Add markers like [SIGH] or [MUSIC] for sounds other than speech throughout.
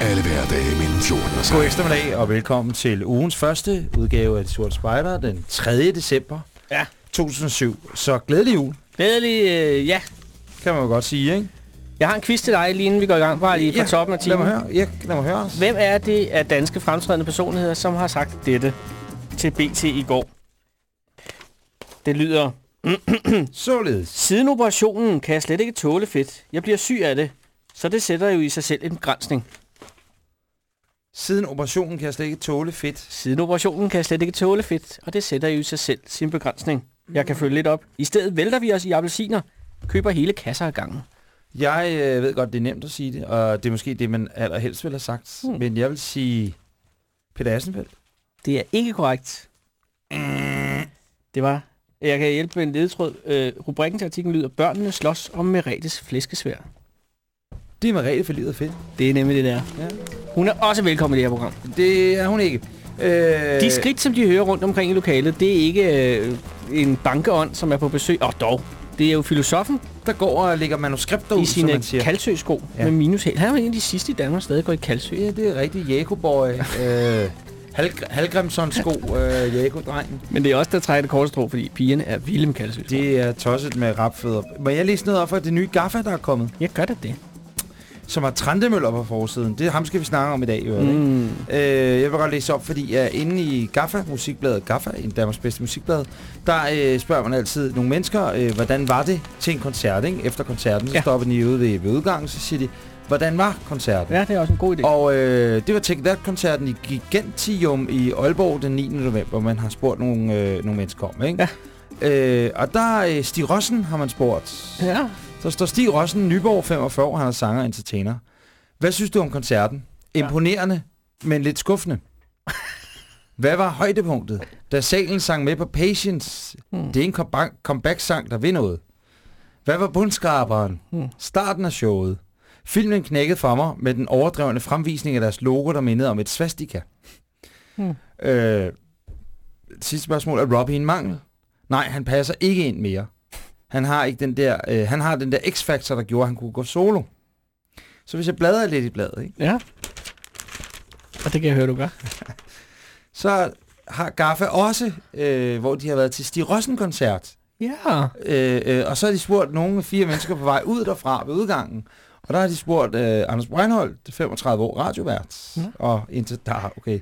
Alle hverdage mellem 14 og 16. God eftermiddag og velkommen til ugens første udgave af De Sorte Spejder den 3. december Ja. 2007. Så glædelig jul, Glædelig, øh, ja. kan man jo godt sige, ikke? Jeg har en quiz til dig, lige inden vi går i gang. Bare lige fra toppen af lad mig timen. høre. Ja, lad mig høre. Hvem er det af danske fremtrædende personligheder, som har sagt dette til BT i går? Det lyder, [CLEARS THROAT] Således. siden operationen kan jeg slet ikke tåle fedt. Jeg bliver syg af det. Så det sætter jo i sig selv en begrænsning. Siden operationen kan jeg slet ikke tåle fedt. Siden operationen kan jeg slet ikke tåle fedt, og det sætter jo i sig selv sin begrænsning. Jeg kan følge lidt op. I stedet vælter vi os i appelsiner, køber hele kasser af gangen. Jeg øh, ved godt, det er nemt at sige det, og det er måske det, man allerhelst vil have sagt. Hmm. Men jeg vil sige Peter Assenfeldt. Det er ikke korrekt. Det var... Jeg kan hjælpe med en ledetråd. Øh, rubrikken til artiklen lyder, børnene slås om Meretes flæskesvær. Det er rigtig for livet fedt. Det er nemlig det der. Ja. Hun er også velkommen i det her program. Det er hun ikke. Øh, De skridt, som de hører rundt omkring i lokalet, det er ikke øh, en bankeånd, som er på besøg. Og dog, det er jo filosofen der går og lægger manuskripter ud, i som sine man siger. kalsøsko Ja. med minushæl. Han er jo en af de sidste i Danmark, der stadig går i kalsø. Ja, det er rigtig Jakoboy. øh, Hal Halgrimsson sko, øh, Jakob-drengen. Men det er også der trækker det korte strå, fordi pigerne er vilde med kalsø. Det er tosset med rapfødder. Må jeg læse noget op for det nye Gaffa, der er kommet? Jeg gør det det. Som har Trandemøller på forsiden. Det ham skal vi snakke om i dag, jo. Mm. Mm. Øh, jeg vil godt læse op, fordi jeg er inde i Gaffa, musikbladet Gaffa, en Danmarks bedste musikblad, der øh, spørger man altid nogle mennesker, øh, hvordan var det til en koncert, ikke? Efter koncerten, så Ja. stopper de ude ved, ved udgangen, så siger de, hvordan var koncerten? Ja, det er også en god idé. Og øh, det var Take That-koncerten i Gigantium i Aalborg den 9. november, man har spurgt nogle, øh, nogle mennesker om, ikke? Ja. Øh, og der øh, Stig Rossen har man spurgt. Ja. Så står Stig Rossen, Nyborg, 45 år, han er sanger og entertainer. Hvad synes du om koncerten? Imponerende, men lidt skuffende. Hvad var højdepunktet, da salen sang med på Patience? Hmm. Det er en comeback- comeback-sang, der vil noget. Hvad var bundskraberen? Hmm. Starten af showet. Filmen knækkede for mig med den overdrevne fremvisning af deres logo, der mindede om et svastika. Hmm. Øh, sidste spørgsmål. Er Robbie en mangel? Nej, han passer ikke ind mere. Han har ikke den der, øh, han har den der x-factor, der gjorde, at han kunne gå solo. Så hvis jeg bladrer lidt i bladet, ikke? Ja. Og det kan jeg høre, du gør. [LAUGHS] så har Gaffa også, øh, hvor de har været til Stig Rossen-koncert. Ja. Øh, øh, og så har de spurgt nogle fire mennesker på vej ud derfra ved udgangen. Og der har de spurgt øh, Anders Breinholt, 35 år, radiovært. Ja. Og indtil der, okay.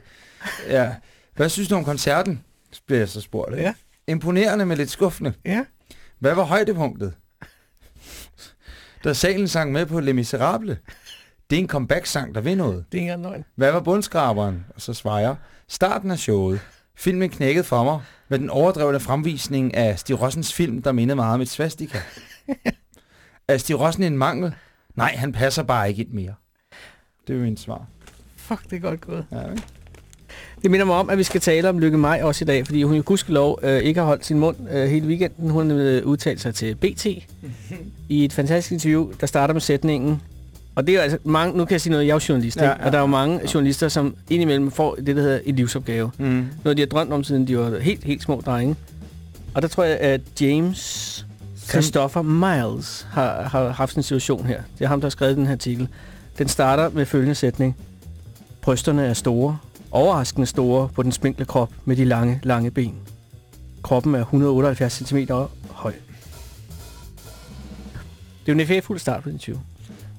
Ja. Hvad synes du om koncerten? Bliver jeg så spurgt. Ikke? Ja. Imponerende, men lidt skuffende. Ja. Hvad var højdepunktet? Da salen sang med på Les Misérables. Det er en comeback-sang, der vil noget. Det er ikke løgn. Hvad var bundskraberen? Og så svarer jeg. Starten af showet. Filmen knækkede for mig med den overdrevne fremvisning af Stig Rossens film, der mindede meget om et svastika. [LAUGHS] er Stig Rossen en mangel? Nej, han passer bare ikke ind mere. Det er min svar. Fuck, det er godt gået. Ja, ikke? Det minder mig om, at vi skal tale om Lykke Maj også i dag, fordi hun jo gudskelov øh, ikke har holdt sin mund øh, hele weekenden. Hun har øh, udtalt sig til BT [LAUGHS] i et fantastisk interview, der starter med sætningen. Og det er jo altså mange, nu kan jeg sige noget, jeg er jo journalist, Ja, ja, og der er jo mange journalister, som indimellem får det, der hedder en livsopgave. Mm. Noget, de har drømt om, siden de var helt, helt små drenge. Og der tror jeg, at James Christopher Miles har, har haft en situation her. Det er ham, der har skrevet den her artikel. Den starter med følgende sætning. Brysterne er store, overraskende store på den spinkle krop med de lange, lange ben. Kroppen er 178 cm høj. Det er jo en effektfuld start på den 20.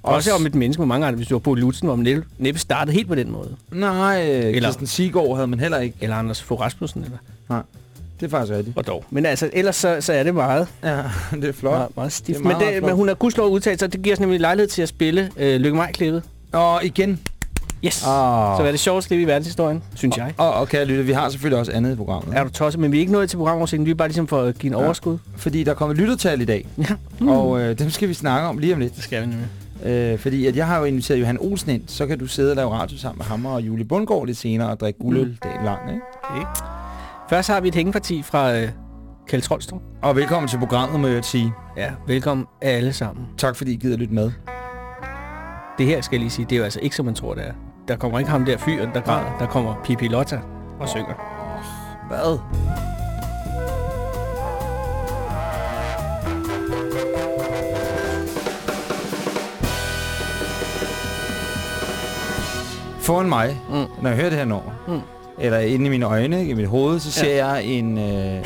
Også om et menneske med mange andre, hvis du var på Lutzen, hvor man næppe- startede helt på den måde. Nej, øh, Eller- Christian Sigård havde man heller ikke. Eller Anders Fogh Rasmussen, eller? Det er faktisk rigtigt. Og dog. Men altså, ellers så, så er det meget, Ja, [LAUGHS] det er flot. meget, meget stift. Det meget, men, meget det, flot. men hun har gudslov udtalt, så det giver os nemlig lejlighed til at spille øh, Lykke Maj-klippet. Og igen. Yes. Oh. Så hvad er det sjoveste liv i verdenshistorien, synes jeg. Og, og kære lytte, vi har selvfølgelig også andet i programmet. Er du tosset, men vi er ikke nået til programoversigten. Vi er bare ligesom for at give en Ja. overskud. Fordi der kommer lyttertal i dag, Ja. mm. og øh, dem skal vi snakke om lige om lidt. Det skal vi nemlig. Øh, fordi at jeg har jo inviteret Johan Olsen ind, så kan du sidde og lave radio sammen med ham og Julie Bundgaard lidt senere og drikke guldøl mm. dagen lang. Ikke? Okay. Først har vi et hængeparti fra øh, Kjeld Troldstrup. Og velkommen til programmet, må jeg sige. Ja, velkommen alle sammen. Tak fordi I gider lytte med. Det her skal jeg lige sige, det er jo altså ikke som man tror, det er. Der kommer ikke ham der fyren, der græder. Der kommer Pippi Lotta og synger. Hvad? Foran mig, Mm. når jeg hører det her nummer, Mm. eller inde i mine øjne, i mit hoved, så ser jeg en... Øh,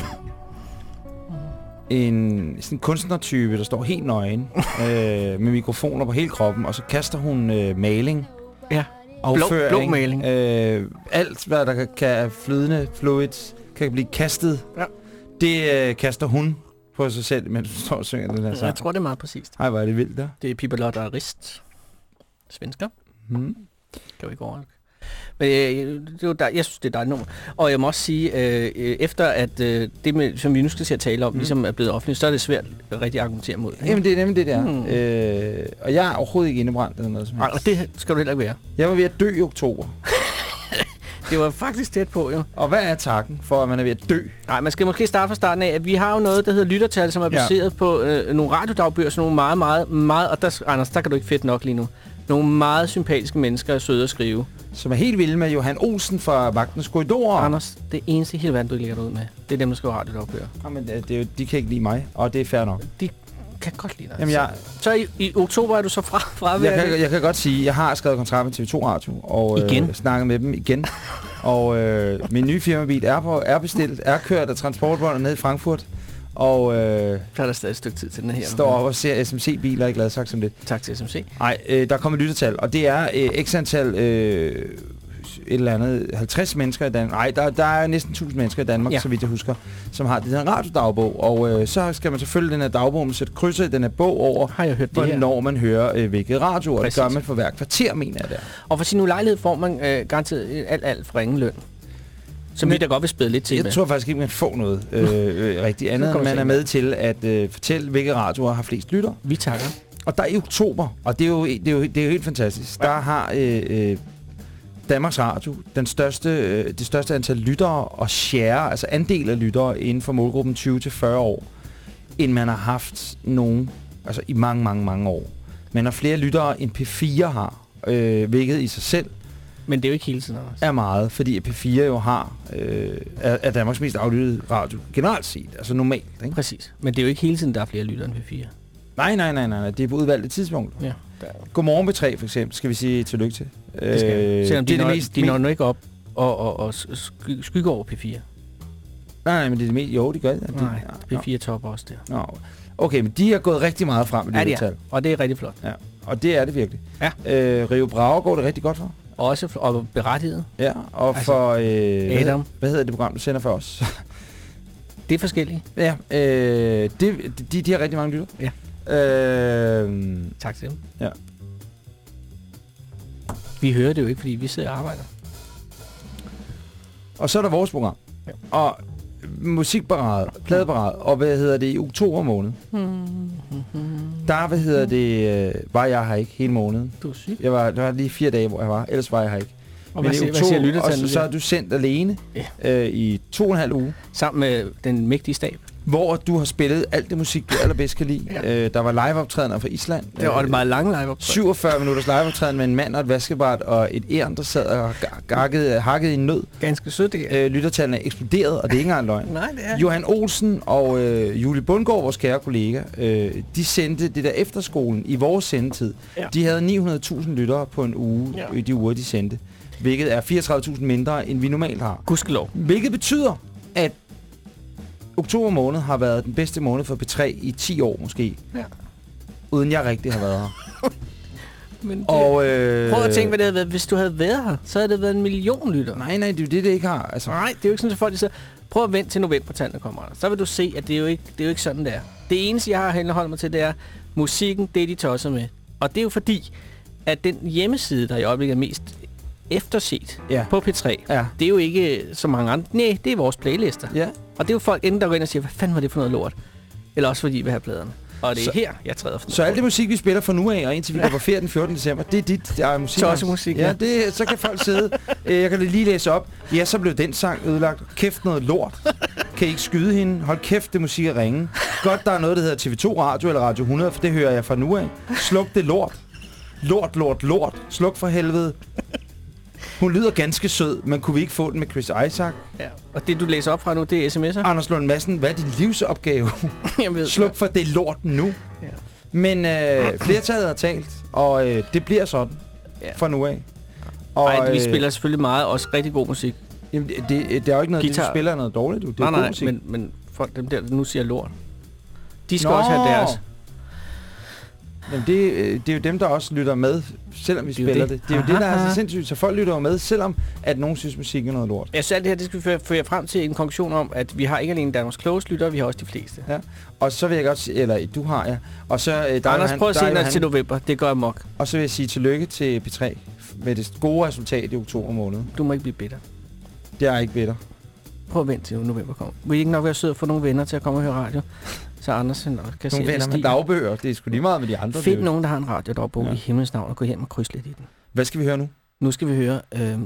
en sådan en kunstnertype, der står helt nøgen, [LAUGHS] øh, med mikrofoner på hele kroppen, og så kaster hun øh, maling, Ja. Afføring, blå maling. Øh, alt, hvad der kan, flydende fluids, kan blive kastet, Ja. det øh, kaster hun på sig selv, mens du står og synger den her Jeg sang. tror, det er meget præcist. Ej, hvor er det vildt, der. Det er Pippi Lotta Rist. Svensker. Hmm. Kan vi ikke overholde. Men øh, det jo der, jeg synes, det er dejligt nummer. Og jeg må også sige, øh, øh, efter at øh, det, med, som vi nu skal til at tale om, Mm. mm. ligesom er blevet offentligt, så er det svært at rigtig argumentere mod. ikke? Jamen, det er nemlig det der. Hmm. Øh, og jeg er overhovedet ikke indebrændt eller noget som Ej, helst. og det skal du heller ikke være. Jeg var ved at dø i oktober. [LAUGHS] Det var faktisk tæt på, jo. Og hvad er takken for, at man er ved at dø? Nej, man skal måske starte fra starten af, at vi har jo noget, der hedder lyttertal, som er Ja. baseret på øh, nogle radiodagbøger, sådan nogle meget, meget, meget, og der, Anders, der kan du ikke fedt nok lige nu. Nogle meget sympatiske mennesker er søde at skrive. Som er helt vilde med Johan Olsen fra Vagtens Korridorer. Anders, det eneste i hele verden, du ikke lægger ud med, det er dem, der skriver radiodagbøger. Jamen, det, det er jo, de kan ikke lide mig, og det er fair nok. De kan godt lide dig. Jamen, jeg, Så i, i oktober er du så fra, fra jeg, kan, jeg kan godt sige, at jeg har skrevet kontrakt med TV2 Radio, og Igen? Øh, snakket med dem igen. og øh, min nye firmabil er, på, er bestilt, er kørt af transportbåndet ned i Frankfurt, og øh, Så er der stadig et stykke tid til den her. står op og ser SMC-biler, lavet sagt som det. Tak til SMC. Nej, øh, der kommer lyttertal, og det er øh, x antal, øh, et eller andet, 50 mennesker i Danmark. Nej, der, der er næsten 1000 mennesker i Danmark, ja. Så vidt jeg husker, som har den her radiodagbog. Og øh, så skal man selvfølgelig den her dagbog, man sætter krydser i den her bog over, Har jeg hørt det her? hvornår man hører øh, hvilket radio, og det gør man for hver kvarter, mener jeg der. Og for sin ulejlighed får man øh, garanteret en alt, alt for ringe løn. Som vi da godt vil spille lidt til Jeg med. tror faktisk ikke, man får noget øh, [LAUGHS] øh, rigtig andet, end man er med. til at øh, fortælle, hvilke radioer har flest lytter. Vi takker. Og der er i oktober, og det er jo, det er jo, det er jo helt fantastisk, der har øh, øh, Danmarks Radio den største, øh, det største antal lyttere og share, altså andel af lyttere inden for målgruppen 20-40 år, end man har haft nogen, altså i mange, mange, mange år. Man har flere lyttere end P4 har, øh, hvilket i sig selv Men det er jo ikke hele tiden, Anders. er meget, fordi P4 jo har, øh, er, er Danmarks mest aflyttede radio generelt set, altså normalt. Ikke? Præcis. Men det er jo ikke hele tiden, der er flere lyttere end P4. Nej, nej, nej, nej, nej, det er på udvalgte tidspunkter. Ja. Godmorgen B3 for eksempel, skal vi sige tillykke til. Det skal øh, Selvom de, det er når, det mest, de når nu ikke op og, og, og sky, skygger over P4. nej, nej, men det er det mest, jo, det gør det. de, Nej, ja, P4 topper også der. Nå. Okay, men de har gået rigtig meget frem med Ja, det det tal. er. Og det er rigtig flot. Ja, og det er det virkelig. Ja. Øh, Rio Bravo går det rigtig godt for. Også fl- og berettiget. Ja, og Altså, for... Øh, hvad, Adam. hvad hedder det program, du sender for os? [LAUGHS] Det er forskelligt. ja, øh, det, de, de har rigtig mange lytter. Ja. Øh, Tak til dem. Ja. Vi hører det jo ikke, fordi vi sidder og arbejder. Og så er der vores program. Ja. Og musikparade, pladeparade, og hvad hedder det, i oktober måned, der, hvad hedder det, øh, var jeg her ikke hele måneden. Du er syg. Jeg var, der var lige fire dage, hvor jeg var, ellers var jeg her ikke. Og hvad, i siger, hvad siger og så, så er du sendt alene øh, i to og en halv uge, Sammen med den mægtige stab. Hvor du har spillet alt det musik, du allerbedst kan lide. Ja. Øh, der var liveoptrædener fra Island. Det var Øh, et meget lange live 47 minutters liveoptræden med en mand og et vaskebart og et æren, der sad og gakkede, hakkede i en nød. Ganske sødt, det er. Øh, lyttertallene er eksploderet, og det er ikke engang løgn. Nej, det er. Johan Olsen og øh, Julie Bundgaard, vores kære kollega, øh, de sendte det der efterskolen i vores sendetid. Ja. De havde 900.000 lyttere på en uge Ja. i de uger, de sendte. Hvilket er 34.000 mindre, end vi normalt har. Gudskelov. Hvilket betyder, at oktober måned har været den bedste måned for P3 i 10 år måske. Ja. Uden jeg rigtig har været her. [LAUGHS] Men Og, øh, Prøv at tænke, hvad det havde været, hvis du havde været her. Så havde det været en million lytter. Nej, nej, det er jo det, det ikke har. Altså, Nej, det er jo ikke sådan, at folk de siger, prøv at vente til november, tallene kommer. Så vil du se, at det er jo ikke, det er jo ikke sådan, det er. Det eneste, jeg har henholdt mig til, det er, musikken, det er de tosser med. Og det er jo fordi, at den hjemmeside, der i øjeblikket er mest efterset Ja. på P3, Ja. det er jo ikke så mange andre. Nej, det er vores playlister. Ja. Og det er jo folk enten, der går ind og siger, hvad fanden var det for noget lort? Eller også fordi, vi vil have pladerne. Og det er Så- her, jeg træder for Så alt det musik, vi spiller fra nu af, og indtil vi går på ferie den 14. december, det er dit der er musik. Tossemusik, ja. ja. det, så kan folk sidde. Øh, Jeg kan lige læse op. Ja, så blev den sang ødelagt. Kæft noget lort. Kan I ikke skyde hende? Hold kæft, det musik er ringe. Godt, der er noget, der hedder TV2 Radio eller Radio 100, for det hører jeg fra nu af. Sluk det lort. Lort, lort, lort. Sluk for helvede. Hun lyder ganske sød, men kunne vi ikke få den med Chris Isaac? Ja. Og det, du læser op fra nu, det er sms'er? Anders Lund Madsen, hvad er din livsopgave? [LAUGHS] jeg ved. Sluk for det lort nu. Ja. Men øh, flertallet har talt, og øh, det bliver sådan Ja. fra nu af. Og, Ej, vi øh, spiller selvfølgelig meget, også rigtig god musik. Jamen, det, det, det er jo ikke noget, det, Guitar. du spiller er noget dårligt. Du. Det er nej, god nej, musik. men, men folk, dem der, der nu siger lort, de skal Nå. også have deres. Jamen, det, øh, det er jo dem, der også lytter med, selvom vi Det er spiller det. det. Det er jo det, der er så sindssygt. Så folk lytter jo med, selvom at nogen synes, musik er noget lort. Jeg synes alt det her, det skal vi føre, føre frem til en konklusion om, at vi har ikke alene Danmarks klogeste lyttere, vi har også de fleste. Og så vil jeg godt sige, eller du har ja. Og så, øh, der er Anders, han, prøv at se han- til november. Det gør mok. Og så vil jeg sige tillykke til P3 med det gode resultat i oktober måned. Du må ikke blive bitter. Det er ikke bedre. Prøv at vente til november kommer. Vil I ikke nok være sød at få nogle venner til at komme og høre radio? Så Anders han nok kan Nogle venner det med dagbøger, det er sgu lige meget med de andre. Det Find jo- nogen, der har en radio, der bor Ja. i himlens navn, og gå hjem og krydse lidt i den. Hvad skal vi høre nu? Nu skal vi høre øh,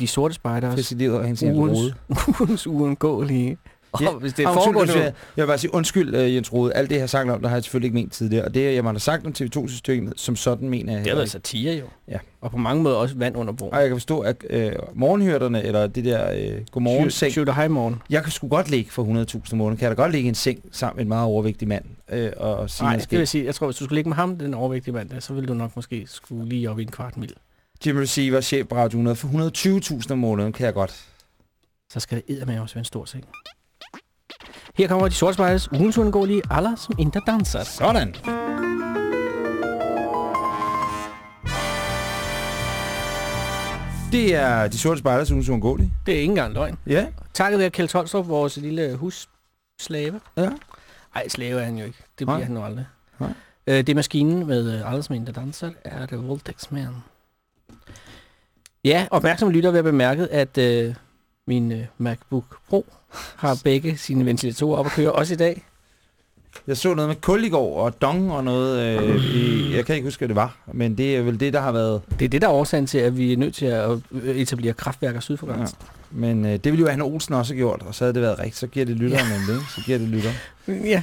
De Sorte Spejders og ugens, [LAUGHS] ugens uundgåelige. [LAUGHS] Ja, hvis det er foregået jeg jeg vil bare sige undskyld, uh, Jens Rode. Alt det, har sagt om, der har jeg selvfølgelig ikke ment tidligere. Og det, jeg har sagt om TV2-systemet, som sådan mener jeg det har heller været satire jo. Ja. Og på mange måder også vand under broen. Og jeg kan forstå, at øh, morgenhyrderne, eller det der øh, godmorgen seng, Shooter high morgen. jeg kan sgu godt ligge for 100.000 om måneden. Kan jeg da godt ligge i en seng sammen med en meget overvægtig mand øh, og, sige, Nej, det vil sige, jeg tror, hvis du skulle ligge med ham, den overvægtige mand, der, så ville du nok måske skulle lige op i en kvart mil. Jim Receiver, chef på Radio 100, for 120.000 om måneden, kan jeg godt. Så skal det eddermame også være en stor seng. Her kommer de sorte spejles ugens uundgåelige aller som inte danser. Sådan. Det er de sorte spejlers ugens uundgåelige. Det er ikke engang løgn. Ja, Takket være Kjeld Tolstrup, vores lille husslave. ja. Ej, slave er han jo ikke. Det Nej. bliver han nu aldrig. Nej. Øh, det er maskinen med øh, alle som inte danser, er det Voltex-man. Ja, opmærksom lytter vil have bemærket, at øh, min øh, MacBook Pro har begge sine ventilatorer op at køre, også i dag. Jeg så noget med kul i går, og dong og noget. Øh, i, jeg kan ikke huske, hvad det var, men det er vel det, der har været. Det er det, der er årsagen til, at vi er nødt til at øh, etablere kraftværker syd for grænsen. Men øh, det ville jo Anne Olsen også have gjort, og så havde det været rigtigt. Så giver det lytteren ja. Så giver det lytter. Ja. ja.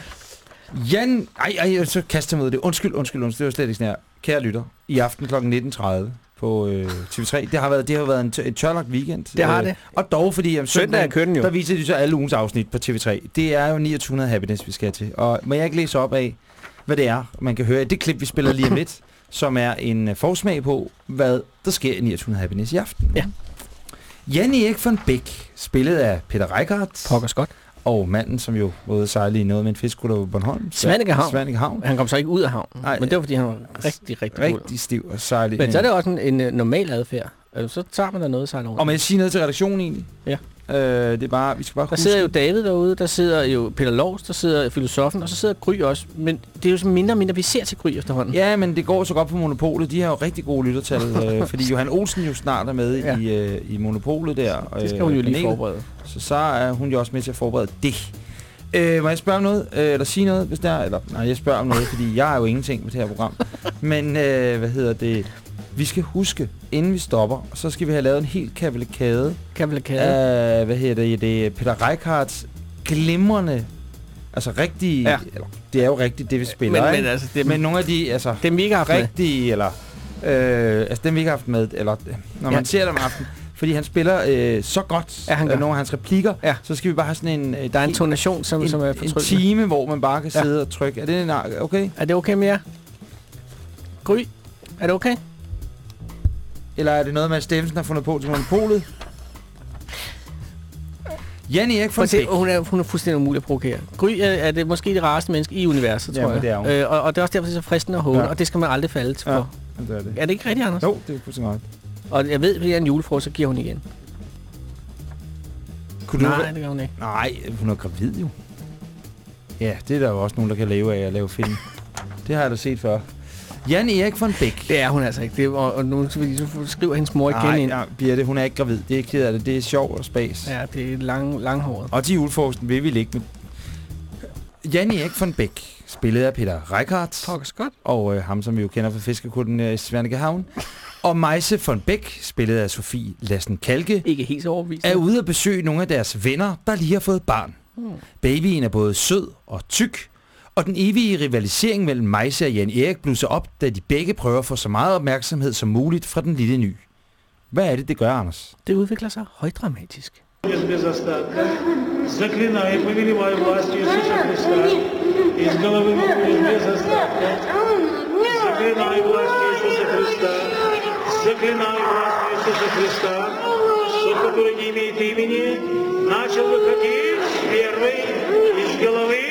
Jan, ej, ej, så kaster jeg mod det. Undskyld, undskyld, undskyld, det var slet ikke sådan her. Kære lytter, i aften kl. 19.30 på øh, TV3. Det har været, det har været en, t- en tørlagt weekend. Det har Øh, det. Og dog, fordi om Søndag er kønnen jo. der viser de så alle ugens afsnit på TV3. Det er jo 2900 Happiness, vi skal til. Og må jeg ikke læse op af, hvad det er, man kan høre i det klip, vi spiller lige om lidt, som er en øh, forsmag på, hvad der sker i 2900 Happiness i aften. Ja. Jan Erik von Bæk, spillet af Peter Reichardt, Pokker Scott. Og manden, som jo både sejlede i noget med en fiskrutter på Bornholm. Svanike Havn. Svanike Havn. Han kom så ikke ud af havnen, Nej, men det var, fordi han var rigtig, rigtig, rigtig Rigtig stiv og sejlede. Men så er det også en, en øh, normal adfærd. Altså, så tager man da noget og sejler rundt. Og må jeg sige noget til redaktionen egentlig? Ja. Øh, det er bare, vi skal bare Der huske... sidder jo David derude, der sidder jo Peter Lovs, der sidder filosofen, og så sidder Gry også. Men det er jo så mindre og mindre, vi ser til Gry efterhånden. Ja, men det går så godt på Monopolet. De har jo rigtig gode lyttertal, [LAUGHS] øh, fordi Johan Olsen jo snart er med Ja. i, øh, i Monopolet der. Det skal hun jo lige panelet. forberede. Så så er hun jo også med til at forberede det. Øh, må jeg spørge om noget? Øh, eller sige noget, hvis der er? Eller, nej, jeg spørger om noget, fordi jeg er jo ingenting med det her program. Men øh, hvad hedder det? Vi skal huske, inden vi stopper, så skal vi have lavet en helt kavalkade Kavalkade. af, hvad hedder det, det er Peter Reichards glimrende, altså rigtige, Ja. ja. eller, det er jo rigtigt, det vi spiller, men, ikke? men altså, det, men nogle af de, altså, dem vi ikke har haft med. rigtige, eller, øh, altså dem vi ikke har haft med, eller når Ja. man ser dem om aftenen, fordi han spiller øh, så godt Ja, han gør. øh, nogle af hans replikker, Ja. så skal vi bare have sådan en, øh, Der er en tonation, som, en, som er en time, hvor man bare kan Ja. sidde og trykke. Er det en, okay? Er det okay med jer? Gry, er det okay? Eller er det noget at Steffensen har fundet på til monopolet? Jan Erik von Bæk. hun er, hun er fuldstændig umulig at provokere. Gry er, er det måske det rareste menneske i universet, tror Jamen, jeg. det er hun. Øh, og, og det er også derfor, det er så fristende at håne, Ja. og det skal man aldrig falde til Ja. for. Det er det. Er det ikke rigtigt, Anders? Jo, det er fuldstændig ret. Og jeg ved, at det er en julefrokost, så giver hun igen. Kunne du Nej, det gør hun ikke. Nej, hun er gravid jo. Ja, det er der jo også nogen, der kan leve af at lave film. det har jeg da set før. Jan Erik von Bæk. Det er hun altså ikke. Det er, og, og nu så skriver hendes mor igen Nej, ind. ja, Birte, hun er ikke gravid. Det er ked af det. Det er sjov og spas. Ja, det er lang, langhåret. Og til julefrokosten vil vi ligge med... Jan Erik von Bæk, spillet af Peter Reichardt. Pokkers godt. Og øh, ham, som vi jo kender fra Fiskerkutten øh, i Svanikehavn. Og Meise von Bæk, spillet af Sofie Lassen Kalke, Ikke helt så overbevist. er ude at besøge nogle af deres venner, der lige har fået barn. Hmm. Babyen er både sød og tyk, og den evige rivalisering mellem Meise og Jan Erik blusser op, da de begge prøver at få så meget opmærksomhed som muligt fra den lille ny. Hvad er det, det gør, Anders? Det udvikler sig højdramatisk. Из без остатка, заклинаю и повелеваю властью Иисуса Христа, из головы выходит без остатка, заклинаю властью Иисуса Христа, заклинаю властью Иисуса Христа, суд, который не имеет имени, начал выходить первый из головы,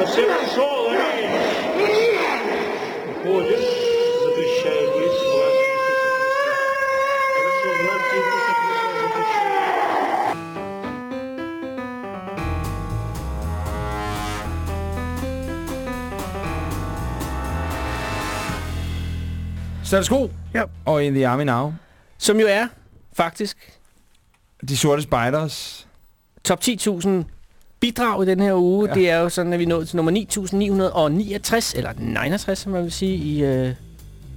совсем ушел, аминь. Уходишь. Status Quo Ja. og In the Army Now. Som jo er, faktisk, De sorte spejders. top 10.000 bidrag i den her uge. Ja. Det er jo sådan, at vi nået til nummer 9.969, eller 69, som man vil sige, i øh,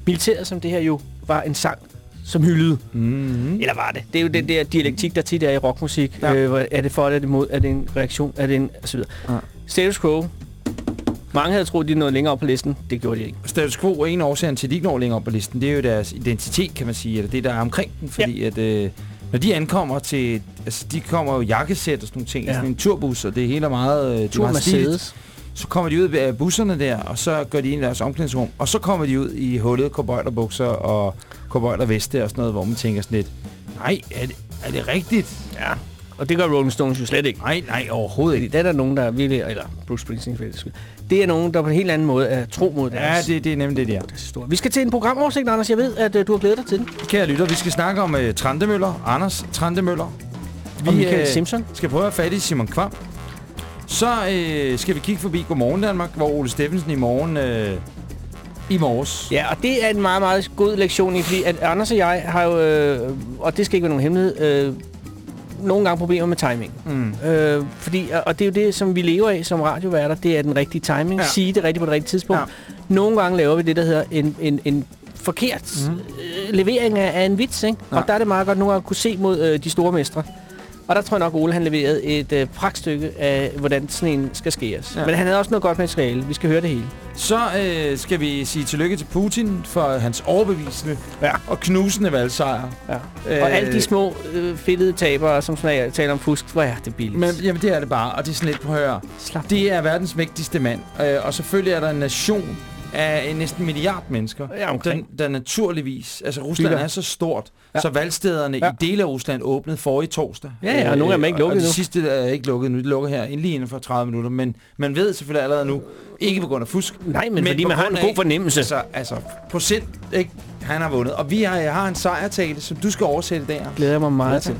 militæret, som det her jo var en sang, som hyldede. Mm-hmm. Eller var det? Det er jo den der dialektik, der tit er i rockmusik. Ja. Øh, er det for, er det imod, er det en reaktion, er det en... Og så videre. Ja. Status quo. Mange havde troet, de nåede længere op på listen. Det gjorde de ikke. Status Quo er en årsagen til, at de ikke når længere op på listen. Det er jo deres identitet, kan man sige, eller det, der er omkring den. Fordi ja. at, øh, når de ankommer til... Altså, de kommer jo i jakkesæt og sådan nogle ting. Ja. Sådan en turbus, og det hele er meget... Øh, Tur. Mercedes. Så kommer de ud af busserne der, og så går de ind i deres omklædningsrum. Og så kommer de ud i hullet cowboyderbukser og cowboyderveste og sådan noget, hvor man tænker sådan lidt... Nej, er det, er det rigtigt? Ja. Og det gør Rolling Stones jo slet ikke. Nej, nej, overhovedet ikke. det er der nogen, der er virkelig... Eller Bruce Springsteen for det. Det er nogen, der på en helt anden måde er tro mod Ja, deres, det, det er nemlig det, der. historie. Vi skal til en programoversigt, Anders. Jeg ved, at uh, du har glædet dig til den. Kære lytter, vi skal snakke om uh, Trandemøller. Anders Trandemøller. Vi Og Michael øh, Simpson. skal prøve at fatte i Simon Kvam. Så øh, skal vi kigge forbi Godmorgen Danmark, hvor Ole Steffensen i morgen... Øh, I morges. Ja, og det er en meget, meget god lektion i, fordi at Anders og jeg har jo, øh, og det skal ikke være nogen hemmelighed, øh, nogle gange problemer med timing. Mm. Øh, fordi, og det er jo det, som vi lever af som radioværter, det er den rigtige timing. Ja. Sige det rigtigt på det rigtige tidspunkt. Ja. Nogle gange laver vi det, der hedder en, en, en forkert mm. øh, levering af, af en vits, ikke? Ja. Og der er det meget godt nogle gange at kunne se mod øh, de store mestre. Og der tror jeg nok, Ole han leverede et øh, pragtstykke af, hvordan sådan en skal skæres. Ja. Men han havde også noget godt materiale. Vi skal høre det hele. Så øh, skal vi sige tillykke til Putin for hans overbevisende Ja. og knusende valgsejr. Ja. Øh, Og alle de små øh, fedtede tabere, som snakker, taler om fusk, hvor er det billigt. Men jamen, det er det bare, og det er sådan lidt på høre. Slap Det er verdens mægtigste mand, øh, og selvfølgelig er der en nation af en næsten milliard mennesker, Ja, omkring. der, der naturligvis... Altså, Rusland Fylder. er så stort, ja. Så valgstederne ja. I dele af Rusland åbnede forrige torsdag. Ja, ja, og nogle af dem er ikke og- lukket og de nu. sidste er ikke lukket nu. De lukker her lige inden for 30 minutter, men man ved selvfølgelig allerede nu, ikke på grund af fusk, Nej, men, men fordi man har en god fornemmelse. Altså, altså procent, ikke? Han har vundet. Og vi har, har en sejrtale, som du skal oversætte der. glæder mig meget til.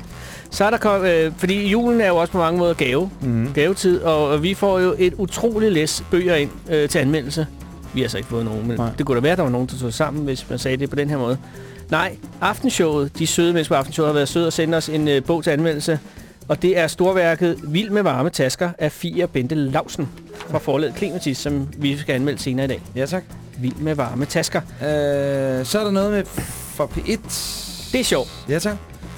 Så er der kom, øh, fordi julen er jo også på mange måder gave. Mm. Gavetid, og, og vi får jo et utroligt læs bøger ind øh, til anmeldelse. Vi har så ikke fået nogen, men Nej. Det kunne da være, at der var nogen, der tog sammen, hvis man sagde det på den her måde. Nej, aftenshowet, de søde mennesker på aftenshowet, har været søde og sende os en øh, bog til anmeldelse. Og det er storværket Vild med varme tasker af Fia Bente Lausen fra forlaget Klimatis, som vi skal anmelde senere i dag. Ja, tak. Vild med varme tasker. Øh, så er der noget med for P1. Det er sjovt. Ja, tak.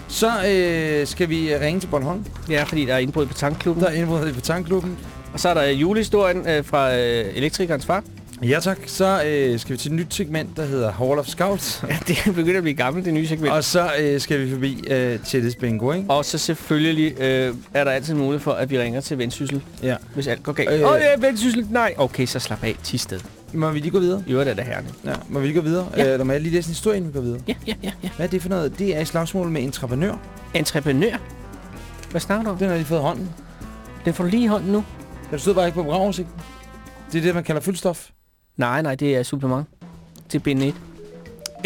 Så øh, skal vi ringe til Bornholm. Ja, fordi der er indbrud på tankklubben. Der er indbrud på tankklubben. Og så er der julehistorien øh, fra øh, elektrikernes far. Ja, tak. Så øh, skal vi til et nyt segment, der hedder Hall of Scouts. [LAUGHS] Ja, det er begyndt at blive gammelt, det nye segment. Og, så øh, skal vi forbi øh, Tjettes Bingo, ikke? og så selvfølgelig øh, er der altid mulighed for, at vi ringer til Vendsyssel, Ja. hvis alt går galt. Øh. Åh, øh. oh, ja, Vendsyssel, nej. Okay, så slap af. Tisted. Må vi lige gå videre? I øvrigt er det herligt. Ja, må vi lige gå videre? Ja. Øh, må jeg lige læse en historie, inden vi går videre? Ja, ja, ja, ja. Hvad er det for noget? Det er i slagsmål med entreprenør. Entreprenør. Hvad snakker du om? Den har de fået hånden. Den får du lige i hånden nu. Den stod bare ikke på programoversigten. Det er det, man kalder fyldstof. Nej, nej, det er supplement til bind 1.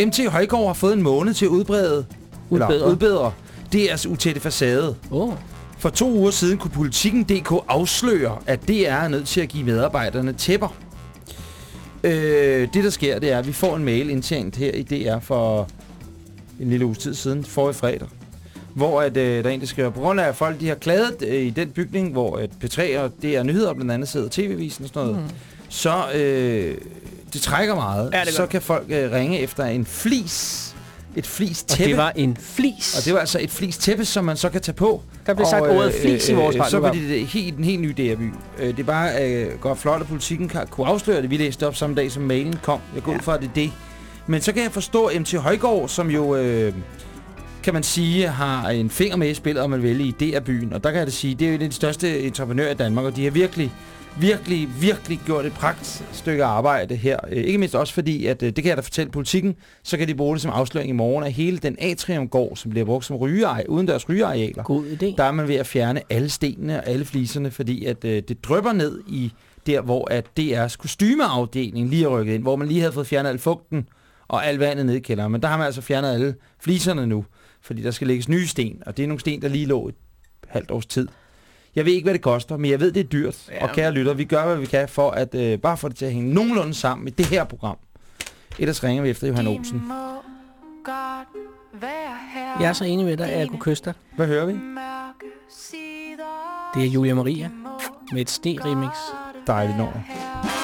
MT Højgaard har fået en måned til at udbrede, Udbedre. Eller, udbedre DR's utætte facade. Oh. For to uger siden kunne Politiken.dk afsløre, at DR er nødt til at give medarbejderne tæpper. Øh, det, der sker, det er, at vi får en mail indtænkt her i DR for en lille uges tid siden, forrige fredag, hvor at, øh, der er en, der skriver, på grund af, at folk de har klaget øh, i den bygning, hvor at P3 og DR Nyheder blandt andet sidder TV-visen og sådan noget, mm. Så øh, det trækker meget. Ja, det så kan folk øh, ringe efter en flis. Et flis Og tæppe. det var en flis. Og det var altså et flis tæppe, som man så kan tage på. Der blev sagt ordet flis i vores Så radioprogram. var det det helt, en helt ny DR-by. Øh, det er bare øh, godt flot, at politikken kan, kunne afsløre det. Vi læste op samme dag, som mailen kom. Jeg går ud Ja. fra, at det er det. Men så kan jeg forstå MT Højgaard, som jo, øh, kan man sige, har en finger med i spillet, om man vælge i DR-byen. Og der kan jeg da sige, det er jo en af de største entreprenører i Danmark, og de har virkelig virkelig, virkelig gjort et pragt stykke arbejde her. Øh, Ikke mindst også fordi, at øh, det kan jeg da fortælle politikken, så kan de bruge det som afsløring i morgen af hele den atriumgård, som bliver brugt som rygeareal, udendørs rygearealer. God idé. Der er man ved at fjerne alle stenene og alle fliserne, fordi at øh, det drøber ned i der, hvor at DR's kostymeafdeling lige er rykket ind, hvor man lige havde fået fjernet al fugten og al vandet ned i kælderen. Men der har man altså fjernet alle fliserne nu, fordi der skal lægges nye sten, og det er nogle sten, der lige lå et halvt års tid. Jeg ved ikke, hvad det koster, men jeg ved, det er dyrt. Ja. Og kære lytter, vi gør, hvad vi kan for at øh, bare få det til at hænge nogenlunde sammen i det her program. Ellers ringer vi efter Johan Olsen. Jeg er så enig med dig, at jeg kunne kysse dig. Hvad hører vi? Det er Julia Maria med et sne-remix. Dejligt nummer.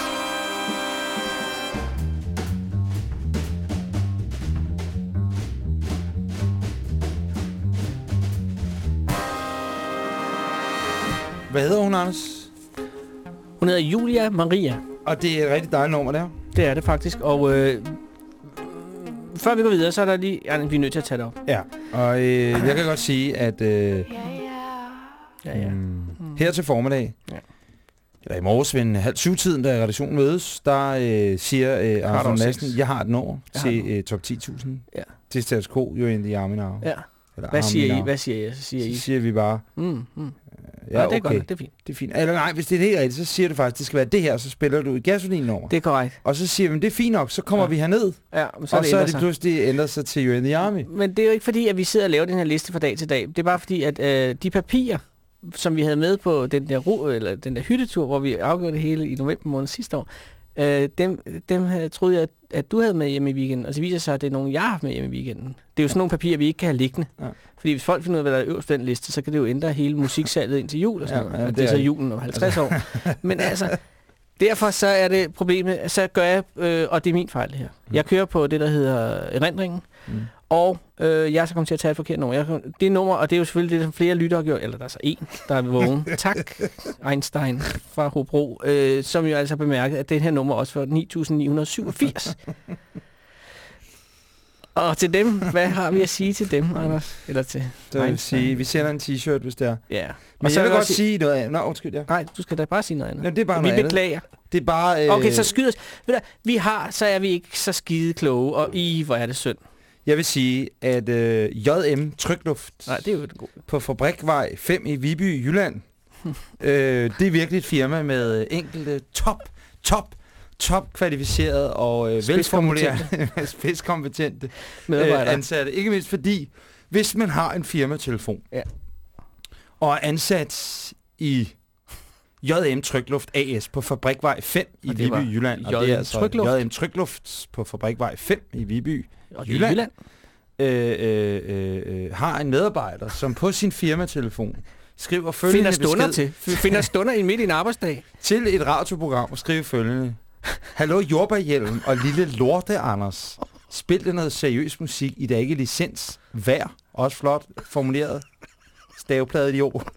Hvad hedder hun, Anders? Hun hedder Julia Maria. Og det er et rigtig dejligt nummer, der. Det er det faktisk. Og øh, før vi går videre, så er der lige... Ja, vi er nødt til at tage det op. Ja. Og øh, jeg kan godt sige, at øh, Ja, ja. mm, her til formiddag, Ja. eller i morges ved halv syv-tiden, da redaktionen mødes, der øh, siger øh, sex? Madsen, jeg har et har til øh, top 10.000. Ja. Til status quo, jo in the army now. ja. Eller Hvad siger I? Hvad siger I? Så siger I? Så siger vi bare, Mm, mm. Ja, Ja, det er okay, godt. Det er fint. det er fint. Eller nej, hvis det er helt rigtigt, så siger du faktisk, det skal være det her, så spiller du et gasolinummer. Det er korrekt. Og så siger vi, det er fint nok, så kommer Ja. vi herned. Ja, men så og det så er det sig. pludselig ændret sig til You're in the Army. Men det er jo ikke fordi, at vi sidder og laver den her liste fra dag til dag. Det er bare fordi, at øh, de papirer, som vi havde med på den der, ro, eller den der hyttetur, hvor vi afgjorde det hele i november måned sidste år, øh, dem, dem havde, troede jeg, at, at du havde med hjemme i weekenden. Og så viser sig, at det er nogen, jeg har haft med hjemme i weekenden. Det er jo sådan nogle papirer, vi ikke kan have liggende. Ja. Fordi hvis folk finder ud af, hvad der er øverst på den liste, så kan det jo ændre hele musiksalget ind til jul og sådan Ja, noget. ja, Og det det er så julen om 50 år. Men altså, derfor så er det problemet, så gør jeg, øh, og det er min fejl det her. Jeg kører på det, der hedder erindringen, Mm. Og øh, jeg er så kommet til at tage et forkert nummer. Jeg, kom- det nummer, og det er jo selvfølgelig det, som flere lyttere har gjort, eller der er så en, der er vågen. [LAUGHS] tak, Einstein fra Hobro, øh, som jo altså har bemærket, at det her nummer også var 9.987. [LAUGHS] og til dem, hvad har vi at sige til dem, Anders? Eller til Så vil Einstein? sige, vi sender en t-shirt, hvis det er. Ja. Men så jeg vil godt sige noget andet. Nå, undskyld, ja. Nej, du skal da bare sige noget andet. Jamen, det er bare vi noget andet. beklager. Det er bare... Øh, Okay, så skyd os. Ved du, vi har, så er vi ikke så skide kloge, og i, hvor er det synd. Jeg vil sige, at øh, JM Trykluft Nej, det er jo et god. på Fabrikvej 5 i Viby, Jylland, [LAUGHS] øh, det er virkelig et firma med øh, enkelte top, top, top kvalificerede og øh, velformulerede, spidskompetente [LAUGHS] øh, ansatte. Ikke mindst fordi, hvis man har en firmatelefon, Ja. og er ansat i JM Trykluft AS på Fabrikvej 5 i Viby, Jylland. Og JM det er altså Trykluft? JM Trykluft på Fabrikvej 5 i Viby, Og Jylland. Jylland. øh, øh, øh, øh, har en medarbejder, som på sin firmatelefon skriver følgende Finder stunder besked til. Finder stunder i midt i en arbejdsdag. til et radioprogram og skriver følgende. Hallo jordbærhjelm og lille lorte Anders. Spil det noget seriøs musik i det ikke licens. Vær. Også flot formuleret. Staveplade i ord.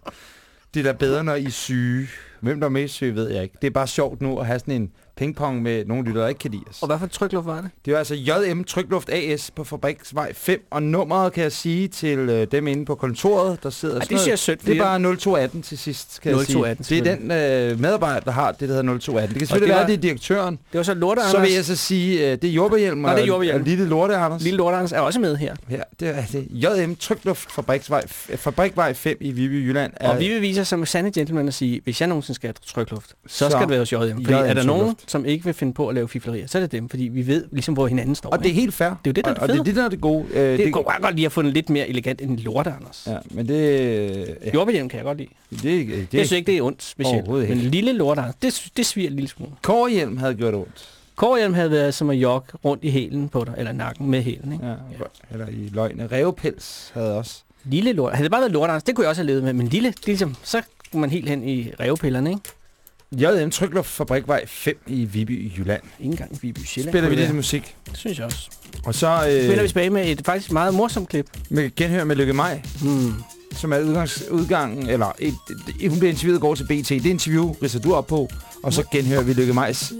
Det er da bedre, når I er syge. Hvem der er mest syge, ved jeg ikke. Det er bare sjovt nu at have sådan en pingpong med nogle lyttere, der ikke kan lide os. Og hvad for trykluft var det? Det var altså JM Trykluft AS på Fabriksvej 5, og nummeret kan jeg sige til øh, dem inde på kontoret, der sidder Ej, det synes jeg er sødt. Det er bare 0218 til sidst, kan jeg sige. 0218 Det er den øh, medarbejder, der har det, der hedder 0218. Det kan selvfølgelig det være, var- det er direktøren. Det var så Lorte Så Anders. vil jeg så sige, øh, det er Jordbærhjelm og, Jordbærhjelm. og Lille Lorte Anders. Lille Lorte Anders er også med her. Her, det er det. JM Trykluft Fabriksvej, f- Fabrikvej 5 i Viby, Jylland. Er, Og vi vil vise som sande gentleman at sige, hvis jeg nogensinde skal have trykluft, så, Så- skal det være hos JM. Fordi JM er der nogen. Som ikke vil finde på at lave fiflerier, så er det dem. Fordi vi ved ligesom, hvor hinanden står. og det er ikke? helt fair. Det er jo det, der er det og det er det, der er det gode. Øh, det, kunne jeg godt lige at få den lidt mere elegant end Lorte Anders. Ja. Ja, men det... øh, Ja, Jordbærhjelm kan jeg godt lide. det, det, det, Jeg synes ikke, det er ondt specielt. Men ikke. lille Lorte Anders, det, det sviger en lille smule. Kårehjelm havde gjort ondt. Kårhjelm havde været som at jogge rundt i hælen på dig, eller nakken med hælen. Ikke? Ja, eller i løgne. Revpels havde også. Lille Lorte. Havde det bare været Lorte Anders, det kunne jeg også have levet med. Men lille, det er ligesom, så kunne man helt hen i revpillerne, ikke? JM Trykluft Fabrikvej 5 i Viby, Jylland. Ikke engang i Viby Sjælland. Spiller vi lidt musik. Det synes jeg også. Og så Så spiller vi øh, tilbage med et faktisk meget morsomt klip. med genhør med Lykke Maj, Hmm. som er udgangs, udgangen, eller et, et, hun bliver interviewet og går til BT. Det interview ridser du op på, og så genhører vi Lykke Majs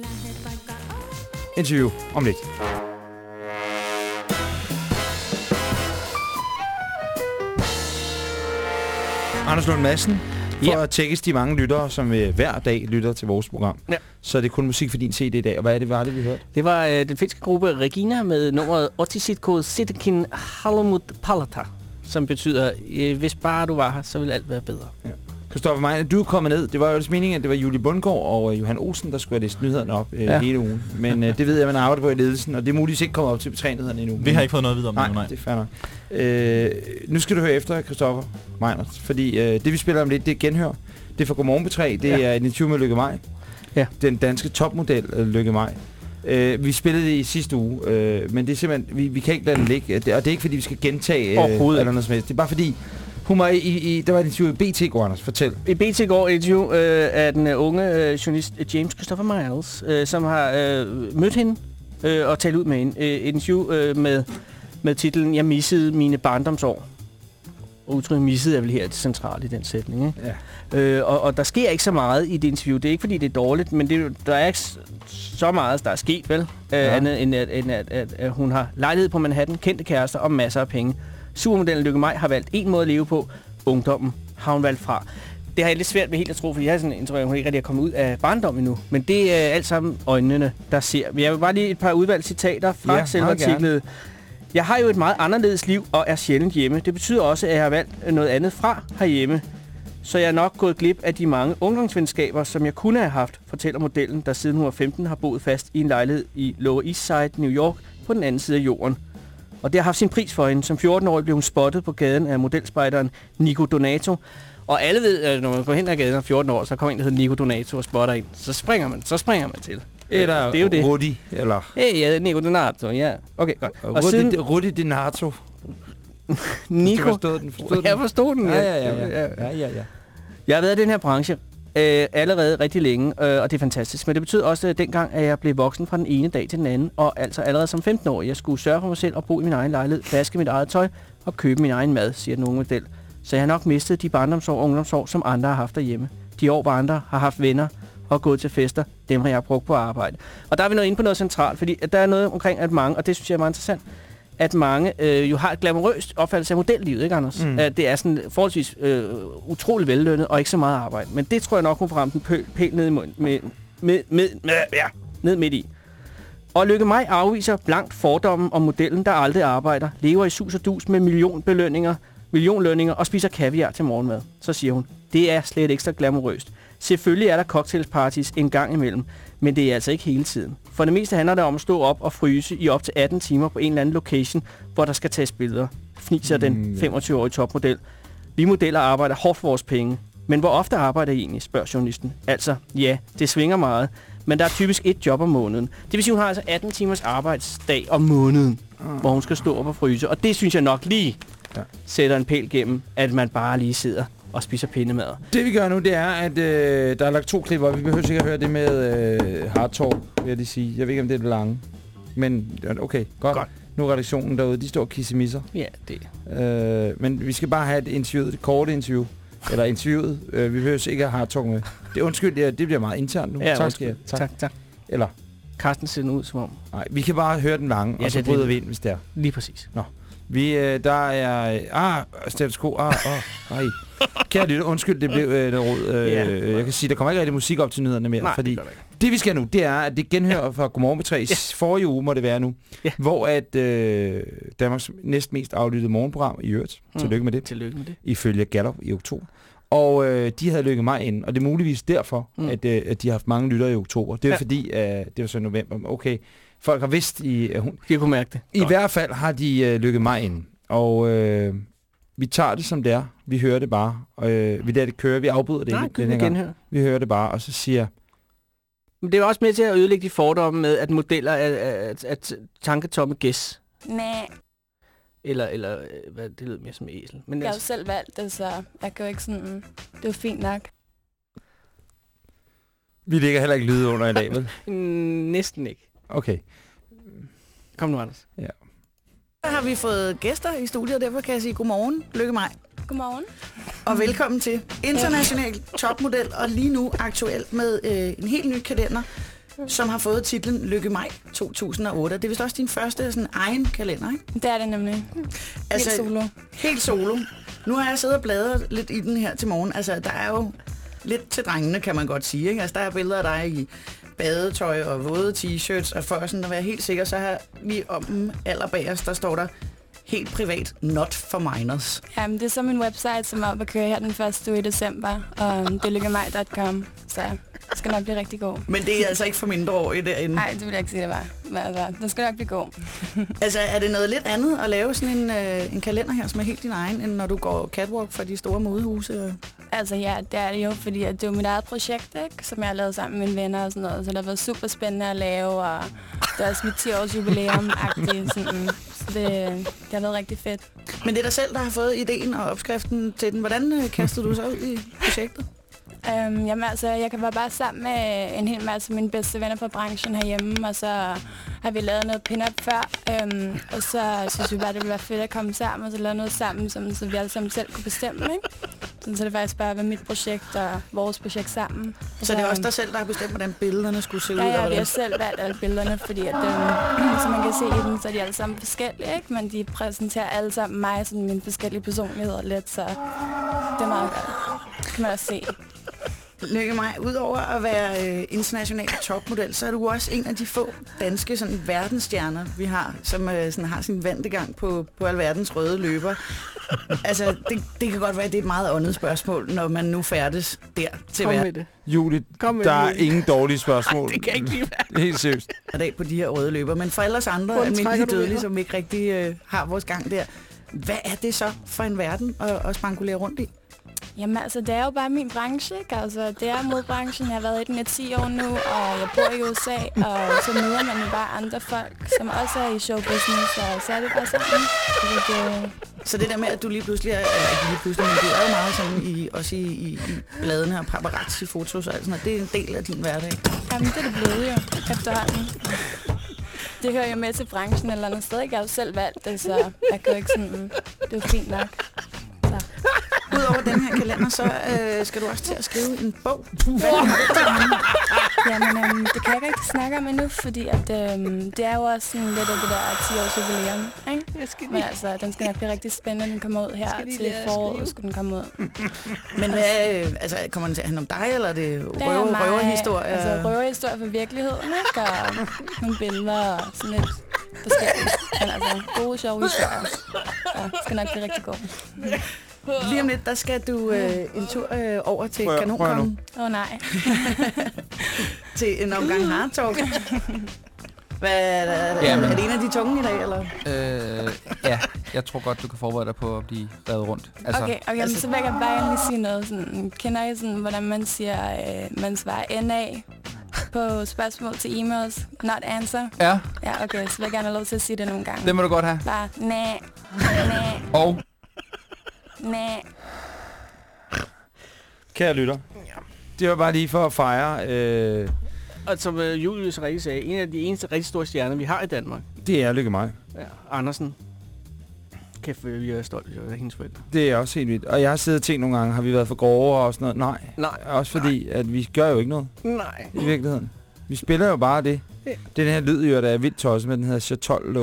interview om lidt. Anders Lund Madsen, for Ja. at tækkes de mange lyttere, som øh, hver dag lytter til vores program. Ja. Så er det kun musik for din CD i dag. Og hvad er det, var det, vi hørte? Det var øh, den finske gruppe Regina med nummeret Otisitko Sitkin Halomut Palata, som betyder, øh, hvis bare du var her, så vil alt være bedre. Christoffer Meiner, du er kommet ned. Det var jo ellers meningen, at det var Julie Bundgaard og øh, Johan Olsen, der skulle have læst nyhederne op øh, Ja. hele ugen. Men øh, det ved jeg, man arbejder på i ledelsen, og det er muligvis ikke kommet op til betrænyhederne endnu. Vi har ikke fået noget at vide om Nej, det nu, nej. det er fair nok. Øh, nu skal du høre efter, Christoffer Meinert, fordi øh, det vi spiller om lidt, det er genhør. Det er fra Godmorgen P3, det Ja. er en interview med Lykke Maj. Ja. Den danske topmodel, øh, Lykke Maj. Øh, vi spillede det i sidste uge, øh, men det er simpelthen, vi, vi kan ikke lade den ligge, Det- og det er ikke fordi, vi skal gentage øh, eller noget som helst. Det er bare fordi, hun var i, i, i der var et interview i BT, går Anders, fortæl. I BT går et interview øh, af den øh, unge øh, journalist øh, James Christopher Miles, øh, som har øh, mødt hende øh, og talt ud med hende. Øh, et interview øh, med, med titlen Jeg missede mine barndomsår. Og udtrykket missede er vel her det centrale i den sætning. Ikke? Ja. Øh, og, og der sker ikke så meget i det interview. Det er ikke fordi, det er dårligt, men det, er der er ikke så meget, der er sket, vel? Øh, Ja. Andet end, at, end at, at, at hun har lejlighed på Manhattan, kendte kærester og masser af penge. Supermodellen Lykke Maj har valgt en måde at leve på. Ungdommen har hun valgt fra. Det har jeg lidt svært ved helt at tro, fordi jeg har sådan en at hun ikke rigtig er kommet ud af barndom endnu. Men det er alt sammen øjnene, der ser. Jeg vil bare lige et par udvalgte citater fra Ja, selve gerne. artiklet. Jeg har jo et meget anderledes liv og er sjældent hjemme. Det betyder også, at jeg har valgt noget andet fra herhjemme. Så jeg er nok gået glip af de mange ungdomsvenskaber, som jeg kunne have haft, fortæller modellen, der siden hun var 15 har boet fast i en lejlighed i Lower East Side, New York, på den anden side af jorden. Og det har haft sin pris for hende. Som 14-årig blev hun spottet på gaden af modelspejderen Nico Donato. Og alle ved, at når man går hen ad gaden er 14 år, så kommer en, der hedder Nico Donato og spotter en. Så springer man, så springer man til. Eller det er jo det. Rudi, eller Hey, jeg er Nico Donato, ja. Okay, godt. Og Rudi, siden Rudi Donato. [LAUGHS] Nico... Du forstod den, forstod Jeg den. forstod den, Ja, ja, ja. ja. ja, ja, ja. Jeg har været i den her branche øh, allerede rigtig længe, øh, og det er fantastisk. Men det betød også at dengang, at jeg blev voksen fra den ene dag til den anden, og altså allerede som 15-årig. Jeg skulle sørge for mig selv og bo i min egen lejlighed, vaske mit eget tøj og købe min egen mad, siger den unge model. Så jeg har nok mistet de barndomsår og ungdomsår, som andre har haft derhjemme. De år, hvor andre har haft venner og gået til fester, dem har jeg brugt på arbejde. Og der er vi nået ind på noget centralt, fordi der er noget omkring, at mange, og det synes jeg er meget interessant, at mange øh, jo har et glamourøst opfattelse af modellivet, ikke Anders? Mm. At det er sådan forholdsvis øh, utrolig vellønnet og ikke så meget arbejde. Men det tror jeg nok, hun får ramt den pøl, pæl ned, i mund- med, med, med, med, ja, ned midt i. Og Lykke Maj afviser blankt fordommen om modellen, der aldrig arbejder, lever i sus og dus med millionbelønninger, millionlønninger og spiser kaviar til morgenmad. Så siger hun, det er slet ekstra glamourøst. Selvfølgelig er der cocktailparties en gang imellem, men det er altså ikke hele tiden. For det meste handler det om at stå op og fryse i op til 18 timer på en eller anden location, hvor der skal tages billeder. Fniser Mm, den ja. 25-årige topmodel. Vi modeller arbejder hårdt for vores penge. Men hvor ofte arbejder I egentlig, spørger journalisten. Altså, ja, det svinger meget, men der er typisk et job om måneden. Det vil sige, hun har altså 18 timers arbejdsdag om måneden, Ah. hvor hun skal stå op og fryse. Og det synes jeg nok lige Ja. sætter en pæl gennem, at man bare lige sidder og spiser pindemad. Det vi gør nu, det er, at øh, der er lagt to klip op. Vi behøver sikkert høre det med øh, hard talk, vil jeg lige sige. Jeg ved ikke, om det er det lange. Men okay, godt. Godt. Nu er redaktionen derude, de står kissemisser. Ja, det. Øh, men vi skal bare have et interview, et korte interview. Eller interviewet. Øh, vi behøver ikke have hard talk med. Det undskyld, det, det bliver meget internt nu. Ja, tak skal jeg. Tak. tak, tak. Eller, Carsten ser ud som om. nej, vi kan bare høre den lange, Ja, og så det er bryder det. vi ind, hvis det er. Lige præcis. Vi, øh, der er... Ah, status quo. Ah, oh, ej. Kære lytter, undskyld, det blev øh, noget råd. Øh, Ja. Jeg kan sige, der kommer ikke rigtig musik op til nyhederne mere, Nej, fordi det det vi skal nu, det er, at det genhører fra Godmorgen med 3's forrige uge, må det være nu, Ja. hvor at øh, Danmarks næst mest aflyttede morgenprogram i øvrigt, Mm. tillykke med det, Tillykke med det. ifølge Gallup i oktober. Og øh, de havde lykket mig ind, og det er muligvis derfor, mm. At, øh, at de har haft mange lyttere i oktober. Det er ja. Fordi, øh, det var så november. Okay, folk har vidst i... Øh, hun, De har kunne mærke det. i hvert fald har de øh, lykket mig ind. Og øh, vi tager det som det er. Vi hører det bare. Og, øh, vi lader det køre. Vi afbryder det Nej, ikke den her genhøre. Vi hører det bare, og så siger Men det er også med til at ødelægge de fordomme med, at modeller er, er, er, er tanketomme gæs. Nej, Eller, eller øh, hvad, det lyder mere som æsel. Men jeg har jo altså, selv valgt det, så jeg kan jo ikke sådan... Det er jo fint nok. vi lægger heller ikke lyde under i dag, vel? [LAUGHS] næsten ikke. Okay. Kom nu, Anders. Så har vi fået gæster i studiet, og derfor kan jeg sige godmorgen, Lykke mig, Godmorgen. og velkommen til International Topmodel, og lige nu aktuelt med øh, en helt ny kalender, som har fået titlen Lykke mig 2008. Det er vist også din første sådan, egen kalender, ikke? Det er det nemlig. Altså, Helt solo. Helt solo. Nu har jeg siddet og bladret lidt i den her til morgen. Altså, der er jo lidt til drengene, kan man godt sige. Ikke? Altså, der er billeder af dig i badetøj og våde t-shirts, og for sådan at være helt sikker, så har lige om dem allerbagerst, der står der helt privat, not for minors. Jamen, det er så min website, som er oppe at køre her den første uge i december. Og det er lykkemig.com, så det skal nok blive rigtig god. Men det er altså ikke for mindreårige derinde. Nej, det vil jeg ikke sige, det var. Men altså, den skal nok blive god. [LAUGHS] Altså, er det noget lidt andet at lave sådan en, øh, en kalender her, som er helt din egen, end når du går catwalk for de store modehuse? Altså ja, det er det jo, fordi at det er jo mit eget projekt, ikke? som jeg har lavet sammen med mine venner og sådan noget. Så det har været super spændende at lave, og det er også mit 10-års jubilæum-agtigt. Sådan. Så det, det har været rigtig fedt. Men det er dig selv, der har fået ideen og opskriften til den. Hvordan øh, kastede du så ud i projektet? Øhm, jamen altså, jeg kan være bare sammen med en hel masse af mine bedste venner fra branchen herhjemme, og så har vi lavet noget pin-up før, øhm, og så synes vi bare, det ville være fedt at komme sammen og så lave noget sammen, som, så vi alle sammen selv kunne bestemme, ikke? Sådan, så det faktisk bare var mit projekt og vores projekt sammen. Og Så det er også dig selv, der har bestemt, hvordan billederne skulle se ud? Ja, og ja, hvordan- har selv valgt alle billederne, fordi at, øhm, [CLEARS THROAT] som man kan se i dem, så er de alle sammen forskellige, ikke? Men de præsenterer alle sammen mig som mine forskellige personligheder lidt, så det er meget godt. Kan man også se. Lykke mig, udover at være øh, international topmodel, så er du også en af de få danske sådan, verdensstjerner, vi har, som øh, sådan, har sin vandegang på, på alverdens røde løber. altså, det, det kan godt være, at det er et meget åndet spørgsmål, når man nu færdes der til Kom det. Julie, Kom med der er det. ingen dårlige spørgsmål. det kan ikke lige være. Helt seriøst. dag på de her røde løber. Men for ellers andre Hvordan almindelige dødelige, som ikke rigtig øh, har vores gang der, hvad er det så for en verden at, at spangulere rundt i? Jamen altså, det er jo bare min branche, ikke? Altså, det er modbranchen. Jeg har været i den i 10 år nu, og jeg bor i USA, og så møder man jo bare andre folk, som også er i showbusiness, og så er det bare sådan. Altså, det, Så det der med, at du lige pludselig er, ikke lige pludselig, men du er jo meget sådan i, også i, i, i bladene og paparazzi-fotos og alt sådan noget. Det er en del af din hverdag. jamen, det er det blevet jo efterhånden. Det hører jo med til branchen eller andet sted. Jeg har jo selv valgt det, så jeg kan jo ikke sådan... Det er jo fint nok. Udover den her kalender, så øh, skal du også til at skrive en bog. Hvad du planer? Jamen, øhm, det kan jeg ikke snakke om endnu, fordi at, øhm, det er jo også sådan lidt af det der 10-års jubilæum, ikke? Jeg skal Men altså, den skal nok blive rigtig spændende, den kommer ud her Skal lige til foråret, skulle den komme ud. Men hvad, øh, altså, kommer den til at handle om dig, eller er det Det er røver, mig, røverhistorier? Altså røverhistorier fra virkeligheden, ikke? Og nogle billeder og sådan lidt forskelligt. Men altså, gode, sjove historier. Det skal nok blive rigtig godt. Lige om lidt, der skal du øh, en tur øh, over til Prøv-. Kanonkongen Åh oh, nej. [LAUGHS] til en omgang hard talk. [LAUGHS] Hvad er, det, Jamen. er det en af de tunge i dag, eller? Øh, ja, jeg tror godt, du kan forberede dig på at blive revet rundt. Altså, Okay, okay men så vil jeg bare lige sige noget. Sådan, kender I sådan, hvordan man siger, øh, man svarer NA på spørgsmål til e-mails? Not answer? Ja, Ja, okay, så vil jeg gerne have lov til at sige det nogle gange. det må du godt have. Bare næ, næ, Og næ. Kære lytter. Det var bare lige for at fejre. Øh, Og som øh, Julius rigtig sagde, en af de eneste rigtig store stjerner, vi har i Danmark, det er lykke mig. ja, Andersen. Kæft, vi er stolt af hendes forældre. Det er også helt vildt. Og jeg har siddet og tænkt nogle gange, har vi været for grove og sådan noget? Nej. Nej. Også fordi, at vi gør jo ikke noget Nej. i virkeligheden. Vi spiller jo bare det. Ja. Den her lyd, jo, der er vildt tosset, men den hedder Chatol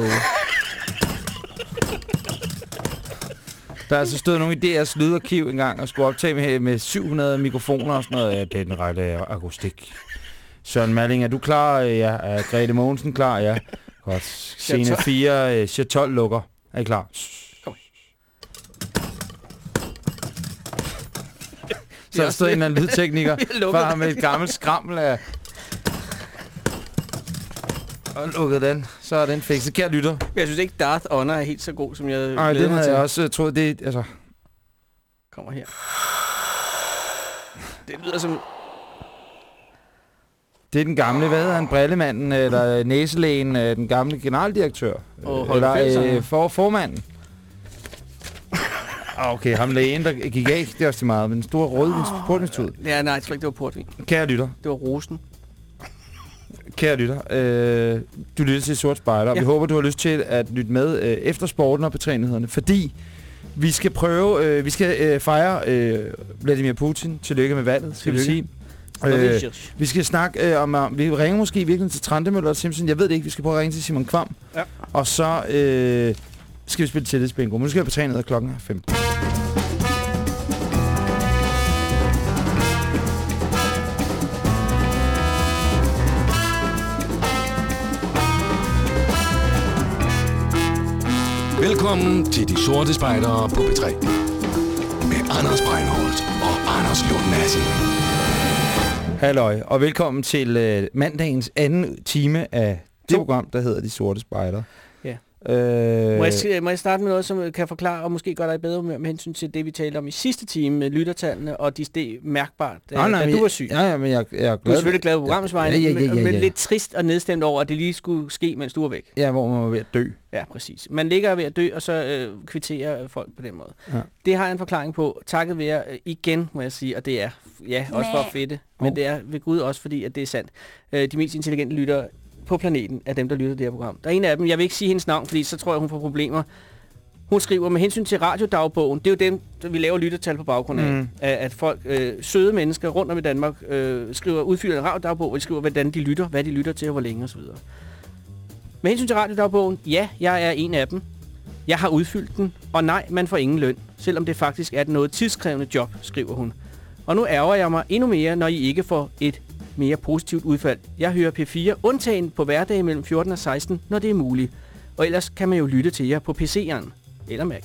Der er altså stået nogle idéers lydarkiv engang og skulle optage med, med 700 mikrofoner og sådan noget. Ja, det er den rette akustik. Søren Malling, er du klar? Ja. Er Grete Mogensen klar? Ja. Godt. Scene Chatol. 4, uh, Chatol lukker. Er I klar? Kom. Så er der stået en eller anden lydtekniker [LAUGHS] far med et gammelt skrammel af... Og lukket den. Så er den fikset. Kære lytter. Jeg synes ikke, Darth Honor er helt så god, som jeg Nej, mig havde jeg også øh, troet, det altså... Kommer her. Det lyder som... Det er den gamle, hvad hedder han, brillemanden, eller næselægen, øh, den gamle generaldirektør. Øh, Fælsanger. eller øh, for, formanden. [LAUGHS] Ah, Okay, ham lægen, der gik af, det er også meget, men den store rødvins portvinstud. Ja, nej, jeg tror ikke, det var portvin. Kære lytter, Det var rosen. Kære lytter, øh, du lytter til Sort Spejder, og Ja. vi håber, du har lyst til at lytte med øh, efter sporten og betrænighederne, fordi vi skal prøve, øh, vi skal øh, fejre øh, Vladimir Putin. Tillykke med valget, skal vi Tillykke. sige. Øh, Vi skal snakke øh, om, uh, vi ringer måske virkelig til Trandemøller og Simpson, jeg ved det ikke, vi skal prøve at ringe til Simon Kvam. Ja. Og så øh, skal vi spille tillidsbingo, men nu skal vi på trænet, klokken er 15. Velkommen til De Sorte Spejdere på B3. Med Anders Breinholt og Anders Lund Madsen. Halløj, og velkommen til øh, mandagens anden time af det program, der hedder De Sorte Spejder. Ja. Øh, Må jeg, må jeg starte med noget, som kan forklare og måske gøre dig bedre humør med hensyn til det, vi talte om i sidste time med lyttertallene, og de steg mærkbart, da, nej, nej, da men du jeg- var syg. Ja, ja, men jeg, jeg er Du er glad. selvfølgelig glad på programmets vegne, Ja, ja, ja, ja, men, men ja. lidt trist og nedstemt over, at det lige skulle ske, mens du var væk. Ja, hvor man var ved at dø. Ja, præcis. Man ligger ved at dø, og så øh, kvitterer folk på den måde. Ja. Det har jeg en forklaring på, takket være øh, igen, må jeg sige, og det er, ja, også for fedte, men Oh. det er ved Gud også, fordi at det er sandt. Øh, de mest intelligente lyttere på planeten er dem, der lytter til det her program. Der er en af dem, jeg vil ikke sige hendes navn, fordi så tror jeg, hun får problemer. Hun skriver med hensyn til radiodagbogen, det er jo dem, der vi laver lyttertal på baggrund af, mm. at, at folk, øh, søde mennesker rundt om i Danmark, øh, skriver, udfylder en radiodagbog, hvor de skriver, hvordan de lytter, hvad de lytter til, og hvor længe osv. Med hensyn til radiodagbogen, ja, jeg er en af dem. Jeg har udfyldt den, og nej, man får ingen løn, selvom det faktisk er et noget tidskrævende job, skriver hun. Og nu ærger jeg mig endnu mere, når I ikke får et mere positivt udfald. Jeg hører P4 undtagen på hverdage mellem 14 og 16, når det er muligt. Og ellers kan man jo lytte til jer på PC'eren eller Mac.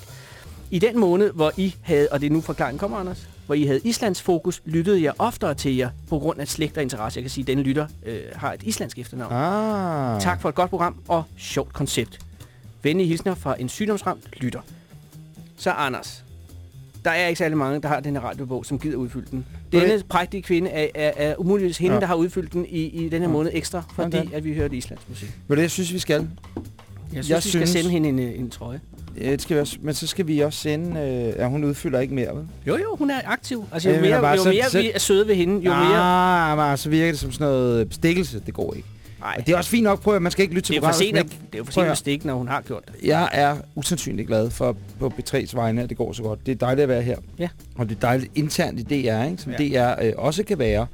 I den måned, hvor I havde, og det er nu forklaringen kommer, Anders, hvor I havde Islands fokus, lyttede jeg oftere til jer på grund af slægt og interesse. Jeg kan sige, at denne lytter øh, har et islandsk efternavn. Ah. Tak for et godt program og sjovt koncept. Venlige hilsner fra en sygdomsramt lytter. Så Anders, der er ikke særlig mange, der har den her radiobog, som gider udfylde den. Denne prægtige kvinde er, er, er umuligvis hende, Ja. der har udfyldt den i, i den her Ja. måned ekstra, fordi Okay. at vi hørte islandsk musik. Du, det, jeg synes, vi skal. Jeg synes, Jeg vi skal synes- sende hende en, øh, en trøje. Ja, det skal vi også, men så skal vi også sende... Øh, ja, hun udfylder ikke mere, vel? Jo, jo, hun er aktiv. Altså, jo mere, bare jo mere så- vi er søde ved hende, jo mere... Ah, så virker det som sådan noget bestikkelse. Det går ikke. Nej, Og det er også fint nok, prøv at man skal ikke lytte det til er jo for programmet, sent at, det er jo for sent at- stikke, når hun har gjort det. Jeg er usandsynligt glad for på B3's vegne, at det går så godt. Det er dejligt at være her. Ja. Og det er dejligt internt i DR, ikke? som Ja. DR øh, også kan være,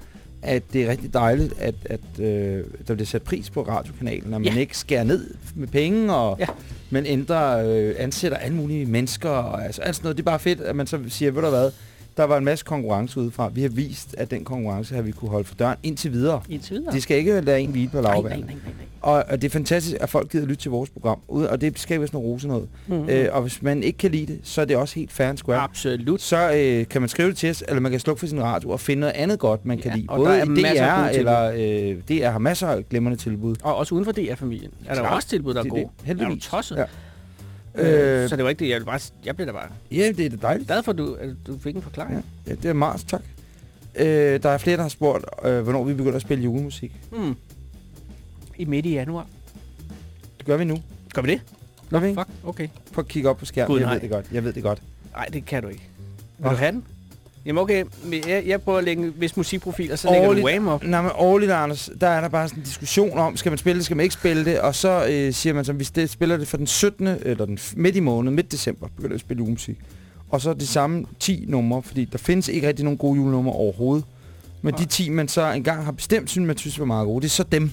at det er rigtig dejligt, at, at øh, der bliver sat pris på radiokanalen, og man Ja. ikke skærer ned med penge, og Ja. man ændrer, øh, ansætter alle mulige mennesker, og altså, alt sådan noget. Det er bare fedt, at man så siger, ved du hvad, der var en masse konkurrence udefra. Vi har vist, at den konkurrence har vi kunne holde for døren indtil videre. Indtil videre. De skal ikke lade en hvile på lavværende. Og, og det er fantastisk, at folk gider lytte til vores program, og det skal vi sådan noget rose noget. Mm. Mm. Øh, og hvis man ikke kan lide det, så er det også helt fair and square. Absolut. Så øh, kan man skrive det til os, eller man kan slukke for sin radio og finde noget andet godt, man kan Ja, lide. og Både der er i DR, gode eller øh, DR har masser af glimrende tilbud. Og også uden for DR-familien. Er der også tilbud, der er Det gode. det. Heldigvis. Er du tosset? Ja. Øh, Øh, så det var ikke det, jeg, bare, jeg blev da bare ja, det er da dejligt. glad for, at du, at du fik en forklaring. Ja, ja det er Mars, tak. Øh, der er flere, der har spurgt, øh, hvornår vi begynder at spille julemusik. Mm. I midt i januar. Det gør vi nu. Gør vi det? Vi ikke? Fuck, okay. Prøv at kigge op på skærmen. Gud, jeg nej. ved det godt. Jeg ved det godt. Nej, det kan du ikke. Vil Nå. du have den? Jamen okay, jeg, jeg prøver at lægge hvis musikprofiler, så lægger du Årligt- Wham op. Nej, men årligt, Anders, der er der bare sådan en diskussion om, skal man spille det, skal man ikke spille det, og så øh, siger man så, hvis det spiller det for den 17. eller den midt i måneden, midt december, begynder vi at spille julemusik. Og så de samme 10 numre, fordi der findes ikke rigtig nogen gode julenumre overhovedet. Men de 10, man så engang har bestemt, synes man synes var meget gode, det er så dem,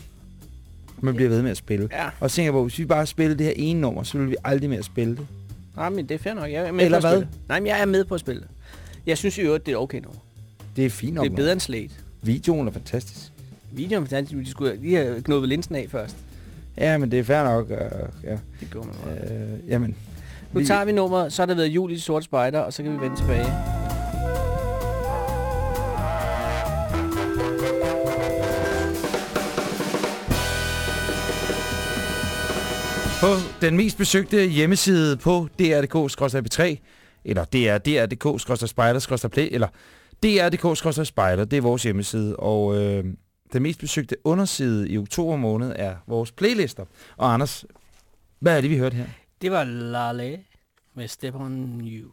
man bliver ved med at spille. Ja. Og så tænker jeg på, hvis vi bare spiller det her ene nummer, så vil vi aldrig mere spille det. Nej, men det er fair nok. Jeg er med Eller på at hvad? spille. det. Nej, men jeg er med på at spille det. Jeg synes i øvrigt, det er okay nu. Det er fint nok. Det er bedre end Slate. Videoen er fantastisk. Videoen er fantastisk. De skulle lige have knuppet linsen af først. Ja, men det er fair nok. Øh, ja. Det går man godt. Øh, jamen, Nu tager vi nummeret, så har det været jul i sorte spejder, og så kan vi vende tilbage. På den mest besøgte hjemmeside på dr.dk-p3, eller dr.dk-spejder-play, eller dr.dk-spejder, det er vores hjemmeside, og øh, den mest besøgte underside i oktober måned er vores playlister. Og Anders, hvad er det, vi hørte her? Det var Lale med Step on You.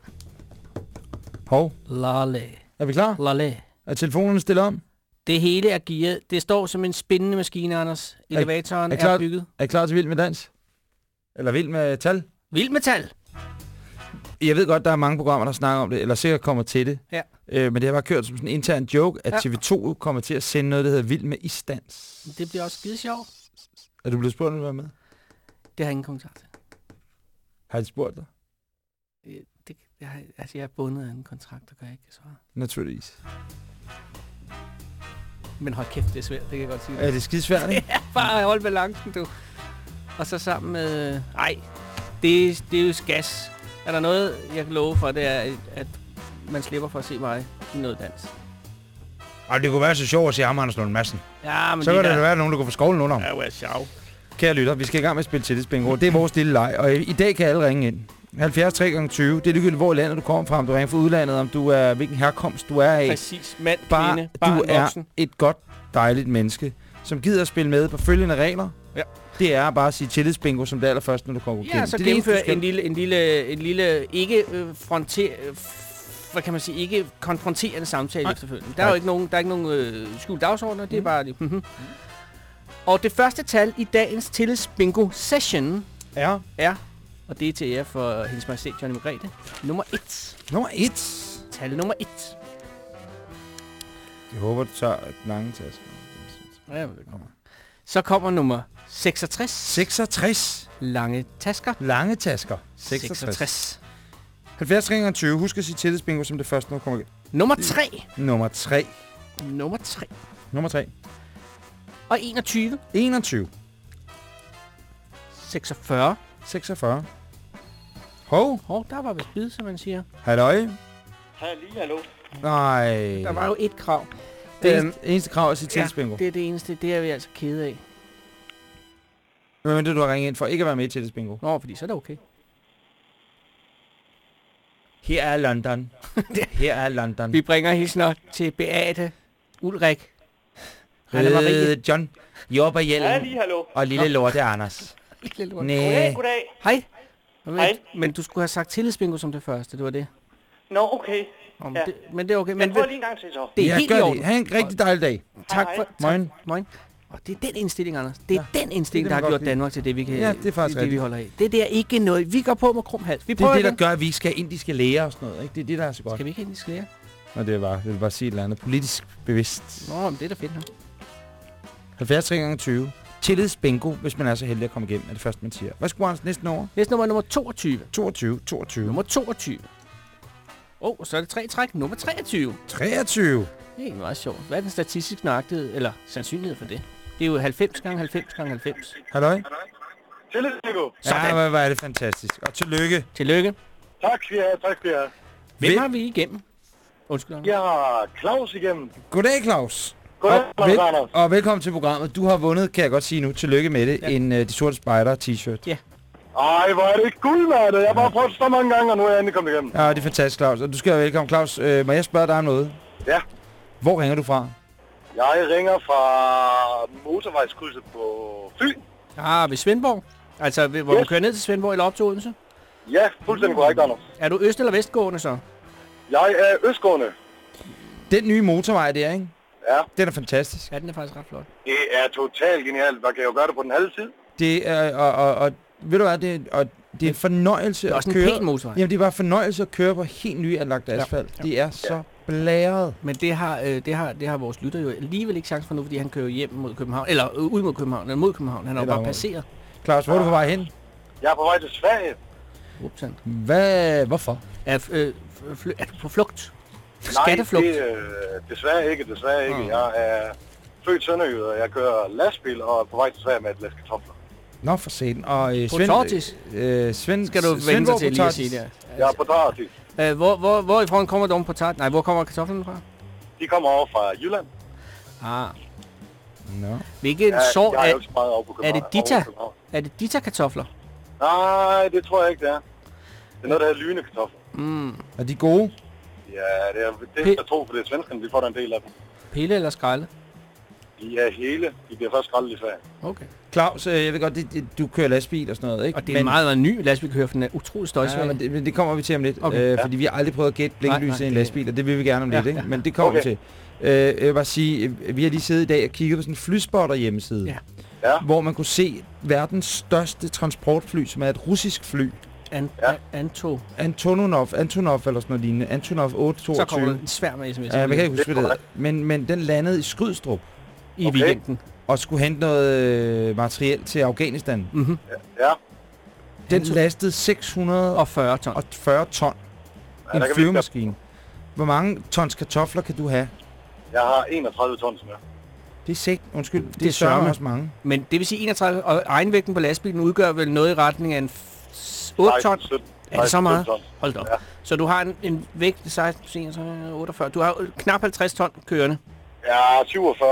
Hov, Lale. er vi klar? Lale. Er telefonerne stillet om? Det hele er gearet. Det står som en spændende maskine, Anders. Elevatoren er er, klart- er bygget. Er klar til Vild med Dans? Eller Vild med Tal? Vild metal. Jeg ved godt, der er mange programmer, der snakker om det, eller sikkert kommer til det. Ja. Øh, men det har bare kørt som sådan en intern joke, at Ja. TV2 kommer til at sende noget, der hedder Vild med Isdans. Det bliver også skide sjovt. Er du blevet spurgt, om du med? Det har jeg ingen kommentar til. Har de spurgt dig? Øh, Det, jeg, har- altså, jeg er bundet af en kontrakt, der gør jeg ikke kan svare. Naturligvis. Men hold kæft, det er svært, det kan jeg godt sige. Er det skide svært, [LAUGHS] ikke? Bare hold balancen, du. Og så sammen med... Ej, det, det er jo gas. Er der noget, jeg kan love for, det er, at- at man slipper for at se mig i noget dans. Ej, det kunne være så sjovt at se ham, Anders Lund Madsen. Ja, men Så kan det der- være nogen, der går for skolen under ham. Ja, hvor er sjov. Kære lytter, vi skal i gang med at spille tillidsbingo. Det er vores lille leg, og i dag kan alle ringe ind. 70 3 gange 20 Det er ligegyldigt, hvor i landet du kommer fra. Om du ringer fra udlandet, om du er, hvilken herkomst du er af. Præcis. Mand, Bare kvinde, barn, du er voksen. et godt, dejligt menneske, som gider at spille med på følgende regler. Ja. Det er bare at sige tillidsbingo som det allerførste, når du kommer Ja, så det er gennemføre en lille, en lille, en lille ikke øh, fronter, hvad kan man sige, ikke konfronterende samtale Nej. efterfølgende. Der er jo ikke nogen, der er ikke nogen øh, skjult dagsordner, det er Mm. bare det. Mm-hmm. Og det første tal i dagens tillidsbingo session Ja. er, og det er til jer for hendes majestæt Johnny Margrethe, nummer 1. Nummer et. Tal nummer 1. Jeg håber, du tager et lange taske. Ja, det kommer. Så kommer nummer 66. 66. Lange tasker. Lange tasker. 66. 66. 70 gange 20. Husk at sige tillidsbingo som det første, når du kommer igen. Nummer 3. Nummer 3. Nummer 3. Nummer 3. Og 21. 21. 46. 46. Hov. Hov, der var vist bid, som man siger. Halløj. Halli, hallo. Nej. Der var jo et krav. Det Øhm, eneste, eneste krav er at sige ja, tillidsbingo. det er det eneste. Det er vi altså kede af. Hvad er det, du har ringet ind for ikke at være med i tillidsbingo? Nå, fordi så er det okay. Her er London. [LAUGHS] Her er London. Vi bringer hilsner til Beate, Ulrik, Anne-Marie. Øh, John. Jobber Halli, Hjelm. hallo. Og lille lorte Anders. [LAUGHS] Lille lort. Næh. Goddag, goddag. Hej. Men, Hej. men du skulle have sagt tillidsbingo som det første, det var det. Nå, okay. Om Ja. det men det er okay. Men Men jeg prøver ved- lige en gang til så. det er ja, helt gør i det. orden. Ha' en rigtig dejlig dag. Tak Hej, for... hej. Moin. Moin. Og det er den indstilling, Anders. Det er Ja. den indstilling, Det der kan har man gjort lide. Danmark til det, vi kan... Ja, det er faktisk det, det, vi holder af. Det der er ikke noget. Vi går på med krum hals. Vi Det er det, der gør, at vi skal have indiske læger og sådan noget. Ikke? Det er det, der er så godt. Skal vi ikke ind i sklære? Og det er bare, det vil bare sige et eller andet politisk bevidst. Nå, men det er da fedt nok. 70 3 gange 20. Tillidsbingo, hvis man er så heldig at komme igennem, er det første, man siger. Hvad skulle Anders næste nummer? Næste nummer er nummer 22. 22, 22. Nummer 22. Åh, oh, så er det tre træk. Nummer 23. 23. Det er meget sjovt. Hvad er den statistiske nøjagtighed, eller sandsynlighed for det? Det er jo 90 gange 90 gange 90. Halløj. Tillidsbingo. Ja, hvor er det fantastisk. Og tillykke. Tillykke. Tak skal I have, tak skal I have. Hvem Hvem- har vi igennem? Undskyld. Jeg har Claus igennem. Goddag, Claus. Goddag, og, vel, Anders. og velkommen til programmet. Du har vundet, kan jeg godt sige nu, tillykke med det, Ja. ja. en uh, De Sorte Spejder t-shirt. Ej, hvor er det guld, mand. Jeg har bare prøvet så mange gange, og nu er jeg endelig kommet igennem. Ja, det er fantastisk, Claus. Og du skal være velkommen. Claus, øh, må jeg spørge dig om noget? Ja. Hvor ringer du fra? Jeg ringer fra motorvejskrydset på Fyn. Ah, ved Svendborg. Altså, ved- hvor man Yes. kører ned til Svendborg eller op til Odense. Ja, fuldstændig korrekt, Anders. Er du øst- eller vestgående så? Jeg er østgående. Den nye motorvej der, ikke? Ja, Den er fantastisk. Ja, den er faktisk ret flot. det er totalt genialt. Man kan jo gøre det på den halve tid. Det er, og, og, og ved du hvad, det er, og det er en fornøjelse Det er også at en køre. pæn motorvej. Jamen, det er bare fornøjelse at køre på helt ny anlagt asfalt. Ja. Det er så blæret. Men det har, øh, det, har, det har vores lytter jo alligevel ikke chance for nu, fordi han kører hjem mod København. Eller øh, ud mod København, eller mod København. Han har jo bare passeret. Claus, hvor er du på vej hen? Jeg er på vej til Sverige. Upsan. Hvad, hvorfor? Er, øh, fly, er du på flugt? Nej, Skatteflugt? det øh, desværre ikke, desværre ikke. Ah. Jeg er født sønderjyder, og jeg kører lastbil og er på vej til Sverige med et læs kartofler. Nå, for satan. Og øh, Svend, øh, Svend, Skal du vende dig Svendborg til lige at sige der. Jeg er på Tartis. Øh, hvor, hvor, hvorifra kommer du på tart? Nej, hvor kommer kartoflerne fra? De kommer over fra Jylland. Ah. Nå. Hvilken Ja, sort jeg er er, er det. Dita? er det Dita kartofler? Nej, det tror jeg ikke, det er. Det er noget, der hedder lyne kartofler. Mm. Er de gode? Ja, det er det, Pe- jeg tror, for det er svenskerne, de får der en del af dem. Pille eller skralde? De er hele. De bliver først skrællet i Sverige. Okay. Claus, øh, jeg ved godt, det, det, du kører lastbil og sådan noget, ikke? Og det er en meget, meget ny lastbilkører, for den er utrolig støjsvag. Ja, men det, men det kommer vi til om lidt, Okay. øh, Ja. fordi vi har aldrig prøvet at gætte nej, i en lastbil, og det vil vi gerne om Ja, lidt, ikke? ja. Men det kommer Okay. vi til. Øh, jeg vil bare sige, øh, vi har lige siddet i dag og kigget på sådan en flyspotter hjemmeside, Ja. Ja. hvor man kunne se verdens største transportfly, som er et russisk fly. An, Ja. Anto. Antonov, Antonov eller sådan noget lignende. Antonov Så kommer 822. en svær med sms'er. Ja, man kan ikke huske, Det hvad det. Men, men den landede i Skrydstrup I Okay. weekenden. og skulle hente noget øh, materiel til Afghanistan. Mm-hmm. Ja, Den lastede 640 Og 40 ton. ton. ja en flyvemaskine. Hvor mange tons kartofler kan du have? Jeg har 31 tons med. Det er sigt. Undskyld. Det, er det er sørme også mange. Men det vil sige 31, og egenvægten på lastbilen udgør vel noget i retning af en f- 8 ton? 16, 17, Er det så 16, meget? 17 tons. Hold op. Ja. Så du har en, en vægt 16, 46, 48. Du har knap 50 ton kørende. Ja, 47.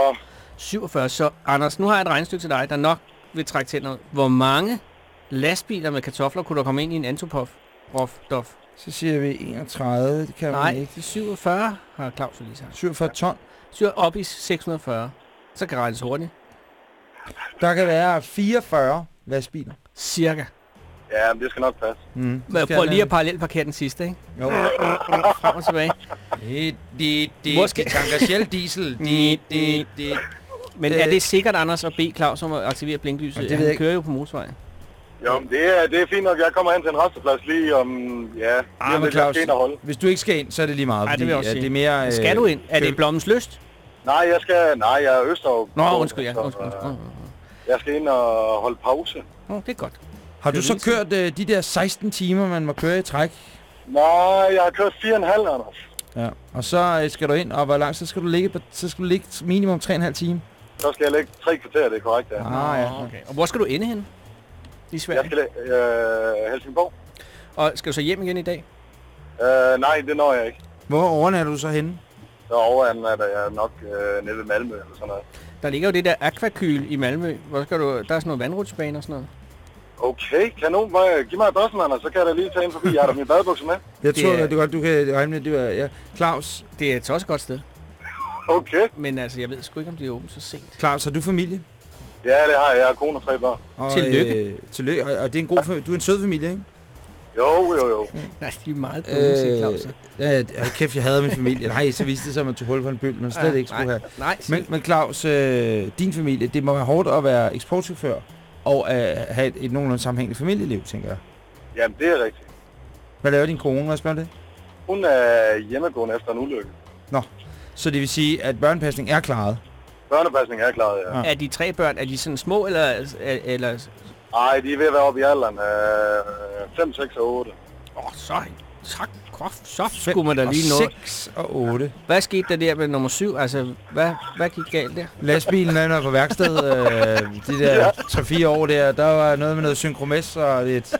47. Så Anders, nu har jeg et regnestykke til dig, der nok vil trække til noget. Hvor mange lastbiler med kartofler kunne der komme ind i en Antopov? Rof, dof. Så siger vi 31. Det kan man Nej, ikke. det er 47, har Claus jo lige sagt. 47 ton. Så op i 640. Så kan regnes hurtigt. Der kan være 44 lastbiler. Cirka. Ja, men det skal nok passe. Mm. Men prøv lige at parallelparkere den sidste, ikke? Jo. Frem og tilbage. Det, det, det, skal- det tanker Shell diesel. Det, det, det. Men Øh. er det sikkert, Anders, at bede Claus om at aktivere blinklyset? Det ved jeg kører jo på motorvejen. Jo, men det er, det er fint nok. Jeg kommer hen til en resteplads lige om... Ja, lige Ah, om men Claus, skal ind og holde. hvis du ikke skal ind, så er det lige meget. Ej, det vil jeg også sige. det er mere... Skal du ind? Er det Blommens Lyst? Nej, jeg skal... Nej, jeg er østerov. Nå, undskyld, ja. Så, Undskyld, undskyld. øh, Jeg skal ind og holde pause. Nå, det er godt. Har du så kørt øh, de der 16 timer, man må køre i træk? Nej, jeg har kørt 4,5, Anders. Ja. Og så øh, skal du ind, og hvor langt, så skal du ligge, på, så skal du ligge minimum 3,5 timer. Så skal jeg lægge tre kvarter, det er korrekt, ja. Ah, ja. Okay. Og hvor skal du ende hen? I Jeg Sverige. skal lægge øh, Helsingborg. Og skal du så hjem igen i dag? Øh, nej, det når jeg ikke. Hvor overnatter du så henne? Derovre er jeg nok øh, nede ved Malmø eller sådan noget. Der ligger jo det der akvakyl i Malmø. Hvor skal du... Der er sådan noget vandrutsbane og sådan noget. Okay, kanon. Hvad- Giv mig adressen, Anders, så kan jeg da lige tage ind forbi. Jeg har da min badebukser med. Jeg Det tror, er- at det godt, du kan regne med, du er... Ja. Claus, Det er et også godt sted. Okay. Men altså, jeg ved sgu ikke, om det er åbent så sent. Claus, har du familie? Ja, det har jeg. Jeg har kone og tre børn. Og, Tillykke. Øh, tillykke. Og, og det er en god familie. Du er en sød familie, ikke? Jo, jo, jo. [LAUGHS] Nej, de er meget dumme, siger Claus. Øh, ja, kæft, jeg hader min familie. Nej, så viste det sig, at man tog hul på en byld, man slet Ja, ikke skulle nej, have. Nej, Men, men Claus, øh, din familie, det må være hårdt at være eksportchauffør og øh, have et, et nogenlunde sammenhængende familieliv, tænker jeg. Jamen, det er rigtigt. Hvad laver din kone? Hvad spørger det? Hun er hjemmegående efter en ulykke. Så det vil sige, at børnepasning er klaret. Børnepasning er klaret, ja. Ja. er de tre børn, er de sådan små, eller, eller Ej, de er ved at være oppe i alderen. Øh, 5, 6 og 8. Åh, oh, så, så, groft, så skulle man da lige nå. 6 og 8. Hvad skete der der med nummer syv? Altså, hvad, hvad gik galt der? Lastbilen er på værksted. Øh, de der 3-4 år der, der var noget med noget synkromess og lidt...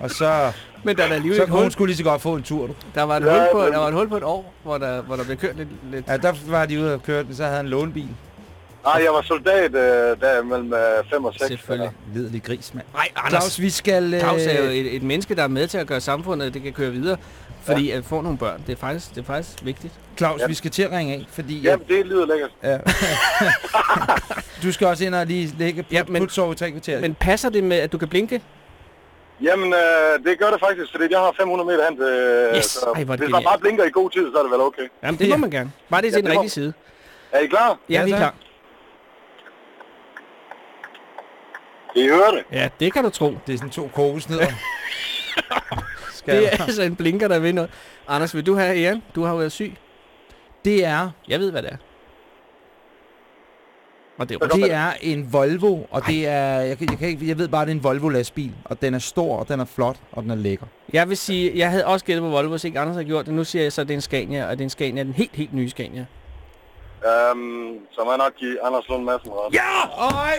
Og så, Men der er alligevel så hul. hun skulle lige så godt få en tur, du. Der var et, Ja, hul på, men- der var et hul på et år, hvor der, hvor der blev kørt lidt... lidt. Ja, der var de ude og køre den, så havde han en lånebil. Nej, jeg var soldat øh, der mellem 5 og 6. Selvfølgelig. Lidelig gris, mand. Nej, Anders. Claus, vi skal... Øh, Claus er jo et, et menneske, der er med til at gøre samfundet, det kan køre videre. Fordi at få nogle børn, det er faktisk, det er faktisk vigtigt. Claus, Ja. vi skal til at ringe af, fordi... Jamen, det lyder lækkert. Ja. [LAUGHS] du skal også ind og lige lægge Ja, ja, men- men, i tre kvarter. Men passer det med, at du kan blinke? Jamen, øh, det gør det faktisk, fordi jeg har 500 meter hen til... øh, Yes. Så, Ej, hvor er det hvis man bare blinker i god tid, så er det vel okay. Jamen, det må Ja. man gerne. Bare det er Ja, til den det må- rigtige side. Er I klar? Ja, Ja, vi er klar. Kan I høre det? Ja, det kan du tro. Det er sådan to kokosnødder. [LAUGHS] Det er altså en blinker, der vil noget. Anders, vil du have æren? Du har jo været syg. Det er, Jeg ved, hvad det er. Og det er det er en Volvo, og det er, jeg, kan- jeg, kan ikke, jeg ved bare, det er en Volvo lastbil, og den er stor, og den er flot, og den er lækker. Jeg vil sige, jeg havde også gættet på Volvo, hvis ikke andre havde gjort det. Nu siger jeg så, at det er en Scania, og det er en Scania, den helt, helt nye Scania. Øhm, så må jeg nok give Anders Lund Madsen ret. Ja! Øj!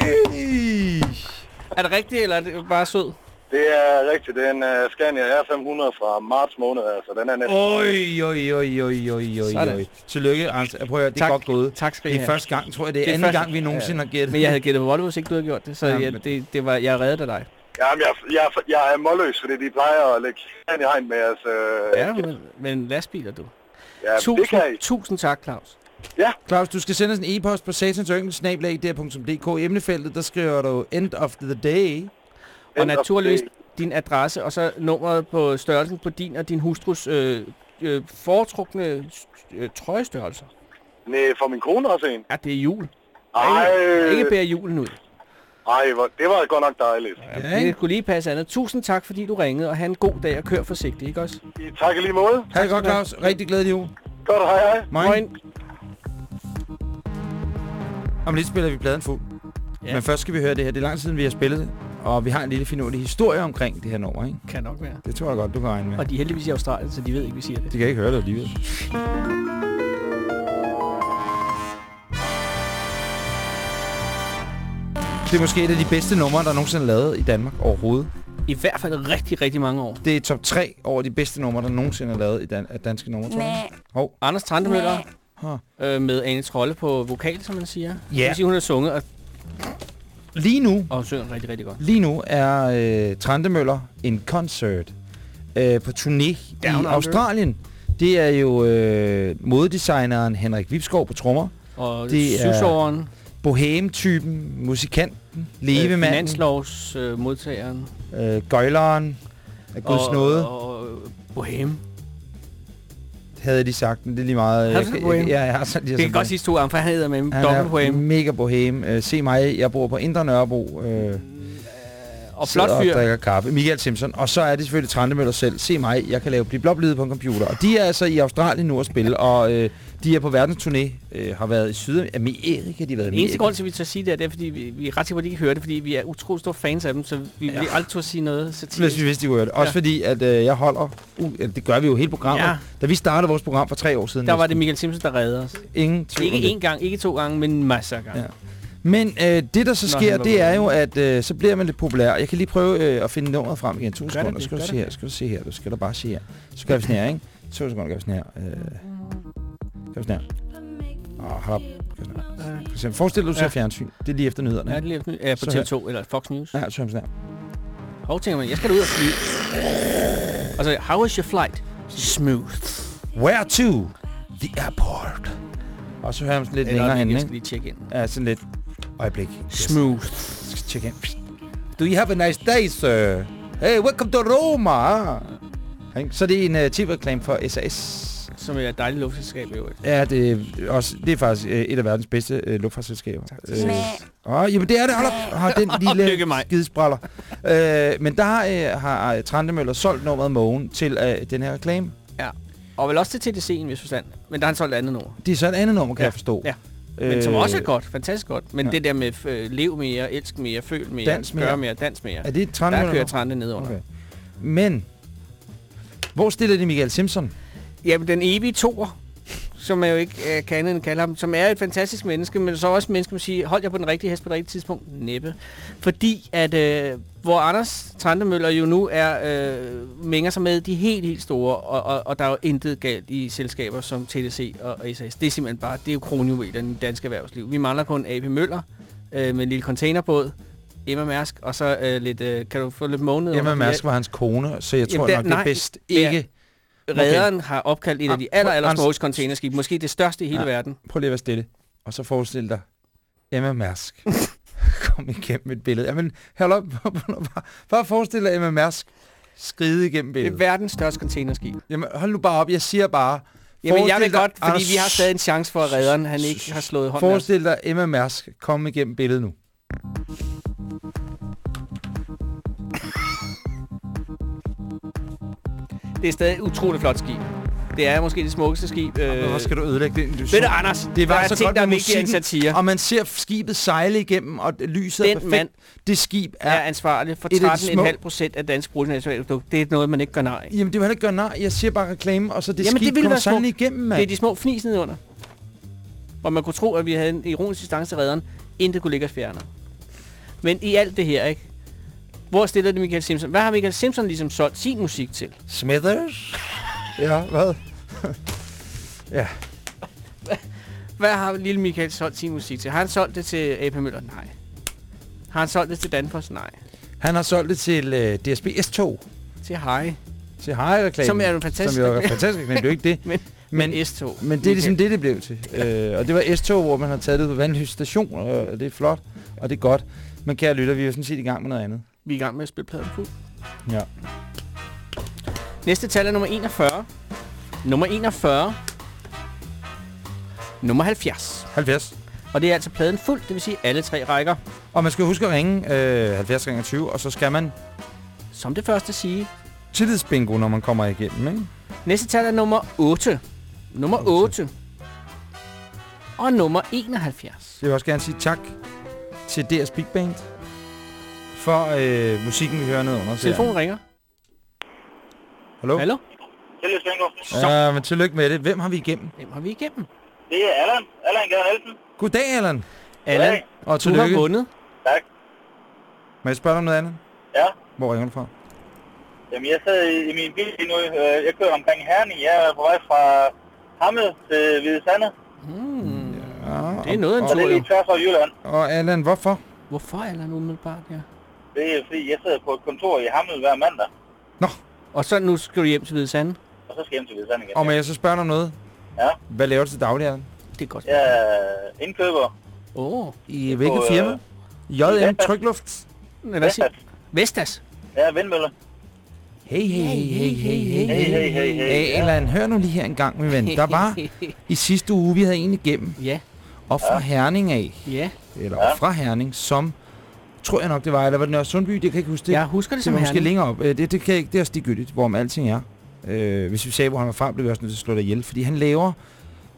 Er det rigtigt, eller er det bare sød? Det er rigtigt. Det er en uh, Scania R500 fra marts måned, altså. Den er næsten... Oj, oj, oj, oj, oj, oj, Sådan. oj. Tillykke, Anders. Prøv at høre, det er Tak. godt gået. Tak skal I Det er have. første gang, tror jeg. Det er, Det er anden første- gang, vi nogensinde har gættet. Men jeg havde gættet på Volvo, hvis ikke du havde gjort det. Så Jamen. jeg, det, det var, jeg reddede dig. Jamen, jeg, jeg, jeg er målløs, fordi de plejer at lægge hand i hegn med os. Øh, Ja, men, men lastbiler, du. ja, det Tusind, kan I. tusind tak, Claus. Claus, du skal sende os en e-post på satansørkensnablag.dk. I emnefeltet, der skriver du end of the day. Og naturligvis din adresse, og så nummeret på størrelsen på din og din hustrus øh, øh, foretrukne øh, trøjestørrelser. Nej, for min kone også en. Ja, det er jul. Ej, Ikke bære julen ud. ej det var godt nok dejligt. Ja, Det kunne lige passe andet. Tusind tak, fordi du ringede, og have en god dag og kør forsigtigt, ikke også? I tak i lige måde. Ha' det godt, Claus. Rigtig glædelig jul. Godt, hej hej. Moin. Om lidt spiller vi pladen fuld. Ja. Ja. Men først skal vi høre det her. Det er lang tid siden, vi har spillet det. Og vi har en lille finurlig historie omkring det her nummer, ikke? Kan nok være. Det tror jeg godt, du kan regne med. Og de er heldigvis i Australien, så de ved ikke, vi siger det. De kan ikke høre det alligevel. Det er måske et af de bedste numre, der nogensinde er lavet i Danmark overhovedet. I hvert fald rigtig, rigtig mange år. Det er top 3 over de bedste numre, der nogensinde er lavet i dan- af danske numre, tror jeg. Nej, Anders Trandemøller Huh. øh, med Ane Trolle på vokal, som man siger. Ja. Det vil sige, hun har sunget, og, Lige nu, og hun synger rigtig, rigtig godt. lige nu er øh, Trandemøller en concert øh, på turné i Down Under. Australien. Det er jo øh, modedesigneren Henrik Vipskov på trommer. Og Det er- syvsåren, Boheme-typen, musikanten, levemanden, finanslovsmodtageren. øh, gøjleren af Guds og, nåde, Og, og Boheme. Havde de sagt. Men det er lige meget... Har du boheme? Ja, jeg har har Det kan godt sige to gange, for han hedder med dobbelt er Boheme. mega boheme. Øh, se mig, jeg bor på Indre Nørrebro. Øh, Og flot fyr. og drikker kaffe. Michael Simpson. Og så er det selvfølgelig Trandemøller selv. Se mig, jeg kan lave blive blåblide på en computer. Og de er altså i Australien nu at spille, og øh, de er på verdensturné. Øh, har været i Sydamerika, de har været i Den eneste grund til, at vi tør sige det, er, det er, fordi vi, vi er ret de ikke hører det, fordi vi er utrolig store fans af dem, så vi ja. vil aldrig turde sige noget Hvis satirisk. vi vidste, de kunne høre det. Også Ja. fordi, at øh, jeg holder... Uh, det gør vi jo hele programmet. Ja. Da vi startede vores program for tre år siden. Der var det næsten. Michael Simpson, der reddede os. Ingen tvivl Ikke én gang, ikke to gange, men masser af gange. Ja. Men øh, det, der så Nå, sker, det er jo, at øh, så bliver man lidt populær. Jeg kan lige prøve øh, at finde nummeret frem igen. To sekunder. Skal du se her? Skal du se her? Du skal da bare se her. Så gør vi sådan her, ikke? To sekunder gør vi sådan her. Øh, vi sådan her. Åh, hold op. Gør sådan her. For eksempel, forestil dig, du ser Ja. fjernsyn. Det er lige efter nyhederne. Ja, det er lige- ja, på Så her. TV2 eller Fox News. Ja, så er vi sådan her. Hov, tænker man, jeg skal da ud og flyve. Og så, how was your flight? Smooth. Where to? The airport. Og så hører man sådan lidt længere jeg hen, skal ikke? lige tjekke ind. Ja, sådan lidt øjeblik. Smooth. skal tjekke ind. Do you have a nice day, sir? Hey, welcome to Roma. Så det er en uh, tv-reklame for SAS. Som er et dejligt luftselskab i øvrigt. Ja, det er, også, det er faktisk uh, et af verdens bedste uh, luftfartsselskaber. Øh, Nej. Åh, jamen det er det. Hold op. Har den [LAUGHS] lille mig. skidespraller. Uh, men der har, uh, har Trandemøller solgt nummeret Mogen til uh, den her reklame. Og vel også til TDC, en vis forstand. Men der har han solgt andet nummer. Det er så et andet nummer, kan Ja, jeg forstå. ja. Men som Øh, også er godt. Fantastisk godt. Men ja. det der med øh, lev mere, elsk mere, føl mere, Dans mere. gør mere, dans mere. Er det et Der Trandemøller? kører Trande ned under. Okay. Men, hvor stiller de Michael Simpson? Jamen, den evige toer, som jeg jo ikke øh, kan andet end kalde ham, som er et fantastisk menneske, men så også et menneske, man siger, hold jer på den rigtige hest på det rigtige tidspunkt. Næppe. Fordi at, øh, hvor Anders Trandemøller jo nu er, øh, mænger sig med de helt, helt store, og, og, og der er jo intet galt i selskaber som TDC og SAS. Det er simpelthen bare, det er jo kronjuvelen i det danske erhvervsliv. Vi mangler kun AP Møller øh, med en lille containerbåd, Emma Mærsk, og så øh, lidt, øh, kan du få lidt måned Emma Mærsk var hans kone, så jeg tror der- nok, det er bedst ja. Ikke... Redderen har opkaldt et af de Ah, aller, aller Hans- smukkeste containerskib, måske det største i hele Ja. verden. Prøv lige at være stille. Og så forestil dig Emma Mærsk. [LAUGHS] Kom igennem et billede. Jamen, hold op. [LAUGHS] bare, forestil dig Emma Mærsk skride igennem Det er billedet. verdens største containerskib. Jamen, hold nu bare op. Jeg siger bare... Jamen, jeg vil godt, fordi vi har stadig en chance for, at redderen han ikke har slået hånden. Forestil dig Emma Mærsk komme igennem billedet nu. Det er stadig utroligt flot skib. Det er måske det smukkeste skib. Øh, Hvorfor skal du ødelægge det? Du Ved du, Anders, det der var er så ting, godt der er vigtigere end satire. Og man ser skibet sejle igennem, og lyset er Den perfekt. mand det skib er... er ansvarlig for et af de små- 13,5 procent af dansk bruttonationalprodukt. Det er noget, man ikke gør nej. Jamen, det vil ikke gøre nej. Jeg siger bare reklame, og så det Jamen, skib det kommer sejlende igennem, mand. Det er de små fnis nedenunder. Hvor man kunne tro, at vi havde en ironisk distance redderen, intet kunne ligge os fjernere. Men i alt det her, ikke? Hvor stiller det Michael Simpson? Hvad har Michael Simpson ligesom solgt sin musik til? Smithers? Ja, hvad? ja. Hvad har lille Michael solgt sin musik til? Har han solgt det til AP Møller? Nej. Har han solgt det til Danfoss? Nej. Han har solgt det til uh, DSB S-tog. Til Harry. Til Harry-reklamen. Som er en fantastisk Som jo er fantastisk reklame. Det er jo ikke det. [LAUGHS] Men, Men- men S-tog. Men det er ligesom det, det blev til. Øh, og det var S-tog, hvor man har taget det på Vandløs station, og det er flot, og det er godt. Men kære lytter, vi er jo sådan set i gang med noget andet. Vi er i gang med at spille pladen fuld. Ja. Næste tal er nummer 41. Nummer 41. Nummer 70. 70. Og det er altså pladen fuld, det vil sige alle tre rækker. Og man skal huske at ringe øh, 70 gange 20, og så skal man Som det første sige. tillidsbingo, når man kommer igennem, ikke? Næste tal er nummer 8. Nummer 8. Og nummer 71. Jeg vil også gerne sige tak til DS Big Band for øh, musikken, vi hører ned under. Telefonen ringer. Hallo? Hallo? Tillykke, Svengo. Ja, men tillykke med det. Hvem har vi igennem? Hvem har vi igennem? Det er Allan. Allan Gerd Nielsen. Goddag, Allan. Allan, Og du har tillykke. vundet. Tak. Må jeg spørge dig om noget andet? Ja. Hvor ringer du fra? Jamen, jeg sidder i, i min bil lige nu. Øh, Jeg kører omkring Herning. Jeg er på vej fra Hammel til Hvide Sande. Hmm. Ja, Det er noget af en Så det er tur, lige tværs over Jylland. Og Allan, hvorfor? Hvorfor Allan umiddelbart, ja? Det er fordi, jeg sidder på et kontor i Hammel hver mandag. Og så nu skal du hjem til Hvide Sande. Og så skal jeg hjem til Hvide Sande igen. Og må jeg så spørge dig om noget? Ja. Hvad laver du til daglig, Allan? Det er godt. Jeg er indkøber. Åh. Oh. I hvilket firma? JM Trykluft? Hvad siger Vestas. Ja, vindmøller. Hey, hey, hey, hey, hey, hey, Hey, hey, hey, hey. Hey, Allan, hør nu lige her en gang, min ven. Der [LAUGHS] var i sidste uge, vi havde en igennem, Ja, og fra Herning af, ja. eller fra Herning, som, tror jeg nok det var, eller var det Nørre Sundby, det kan jeg ikke huske det. Jeg husker det det som måske Herning. længere op. Øh, Det, det, kan jeg ikke, det er også ligegyldigt, hvorom alting er. Øh, hvis vi sagde, hvor han var fra, blev vi også nødt til at slå dig ihjel, fordi han laver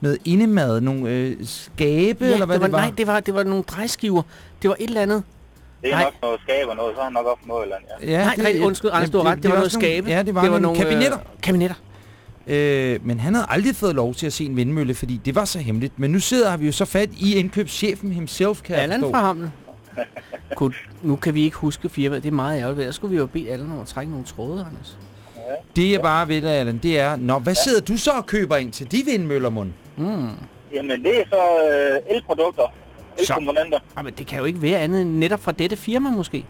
noget indemad, nogle øh, skabe, Ja, eller hvad det var, det var. Nej, det var, det var nogle drejskiver. Det var et eller andet. Det er Nej. nok noget skab og noget. Så har han nok op noget eller andet, ja. Ja, nej, nej, undskyld, Anders, du har ret. Det, var noget nogle- skabe. Ja, det var, det var nogle nogle kabinetter. Øh, kabinetter. Øh, men han havde aldrig fået lov til at se en vindmølle, fordi det var så hemmeligt. Men nu sidder vi jo så fat i indkøbschefen himself, kan jeg Allan fra Hamel. [LAUGHS] Kunne, nu kan vi ikke huske firmaet. Det er meget ærgerligt. Ellers skulle vi jo bede Allan om at trække nogle tråde, Anders. Det jeg bare ved, Allan, det er... Nå, hvad sidder du så og køber ind til de vindmøller, mund? Mm. Jamen, det er så øh, elprodukter. Elkomponenter. Ej, men det kan jo ikke være andet end netop fra dette firma, måske.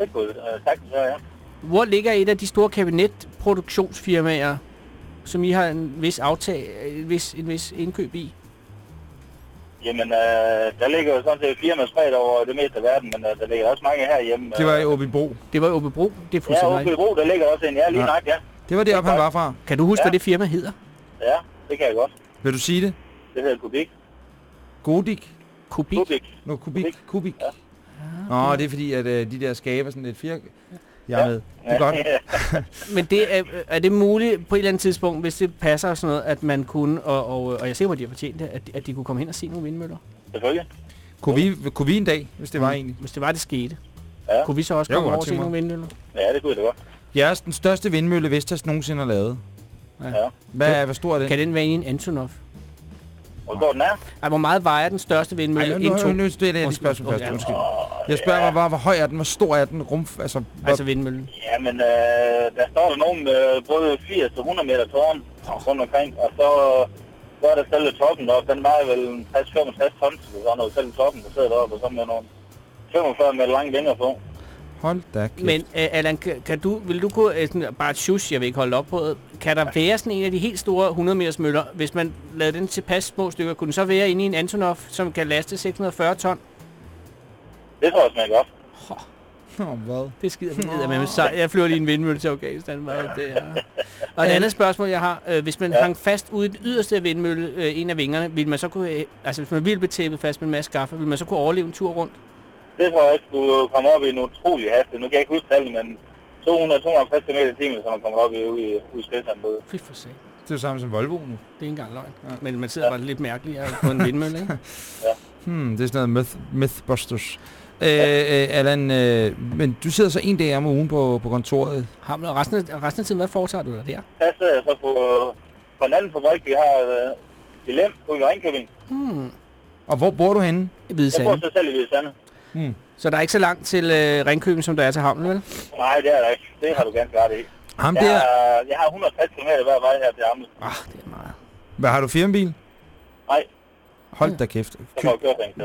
Det kunne øh, sagtens være, ja. Hvor ligger et af de store kabinetproduktionsfirmaer, som I har en vis aftag, en vis, en vis indkøb i? Jamen, øh, der ligger jo sådan set firma spredt over det meste af verden, men øh, der ligger også mange herhjemme. Det var i Åbybro. Det var i Åbebro. Det er Ja, fuldstændig oppe i rigtigt. Bro, der ligger også en. Ja, lige Ja. nok, ja. Det var det op, han var fra. Kan du huske, Ja. hvad det firma hedder? Ja, det kan jeg godt. Vil du sige det? Det hedder Kubik. Godik? Kubik? Kubik. Nå, kubik. Kubik. Kubik. Ja. Nå, det er fordi, at øh, de der skaber sådan lidt fire... Jeg er med. Det er godt. [LAUGHS] Men det er, er det muligt på et eller andet tidspunkt, hvis det passer og sådan noget, at man kunne, og, og, og jeg er sikker på, at de har fortjent det, at, at de kunne komme hen og se nogle vindmøller? Selvfølgelig. Kunne vi, kunne vi en dag, hvis det var egentlig? Hvis det var, det skete. Ja. Kunne vi så også komme over og se nogle vindmøller? Ja, det kunne da godt. Jeres den største vindmølle, Vestas nogensinde har lavet. Ja. Hvad, hvor stor er den? Kan den være en Antonov? Hvor stor den er? Ej, hvor meget vejer den største Ej, vindmølle? nu, En, to? nu, nu stiller jeg de Undskyld. spørgsmål først. Ja. Undskyld. Jeg spørger mig bare, hvor høj er den? Hvor stor er den? Rum, altså, hvor, Altså vindmøllen. Jamen, øh, der står der nogen med både 80 og 100 meter tårn rundt omkring, og så, så er der selve toppen deroppe. Den vejer vel 60-65 tons, eller sådan noget. Selve toppen, der sidder deroppe, og så med nogle 45 meter lange vinger på. hold da kæft. Men uh, Allan, kan, du, vil du kunne, uh, sådan, bare et shush, jeg vil ikke holde op på, det. kan der være sådan en af de helt store 100 meters møller, hvis man lavede den til pas små stykker, kunne den så være inde i en Antonov, som kan laste 640 ton? Det tror jeg simpelthen godt. Nå, hvad? Det skider ned med. Så jeg flyver lige en vindmølle til Afghanistan. Hvad det er. Og et andet spørgsmål, jeg har. Øh, hvis man ja. hang fast ude i den yderste af vindmølle, øh, en af vingerne, ville man så kunne, øh, altså hvis man ville blive tæppet fast med en masse skaffer, ville man så kunne overleve en tur rundt? Det tror jeg ikke skulle komme op i en utrolig hastighed. Nu kan jeg ikke huske tallet, men 200-250 km i timen, så man kommer op i ude i, ude i spidserne. Fy for sag. Det er jo samme som Volvo nu. Det er ikke engang løgn. Ja. Men man sidder bare lidt mærkeligt på en vindmølle, ikke? [LAUGHS] Hmm, det er sådan noget myth, Mythbusters. Øh, øh, Allan, øh, men du sidder så en dag om ugen på, på kontoret. Har man, og resten, af, resten af tiden, hvad foretager du der der? Der sidder jeg så på, på en anden fabrik, vi har øh, i Lem, ude i Ringkøbing. Hmm. Og hvor bor du henne? Hvide Jeg bor Sande. så selv i Hvide Sande. Hmm. Så der er ikke så langt til øh, Ringkøbing, som der er til havnen, vel? Nej, det er der ikke. Det har du ganske ret i. Ham Jeg, der. er- jeg har 160 km hver vej her til Amel. Ah, det er meget. Hvad, har du firmabil? Nej, Hold da kæft. ting.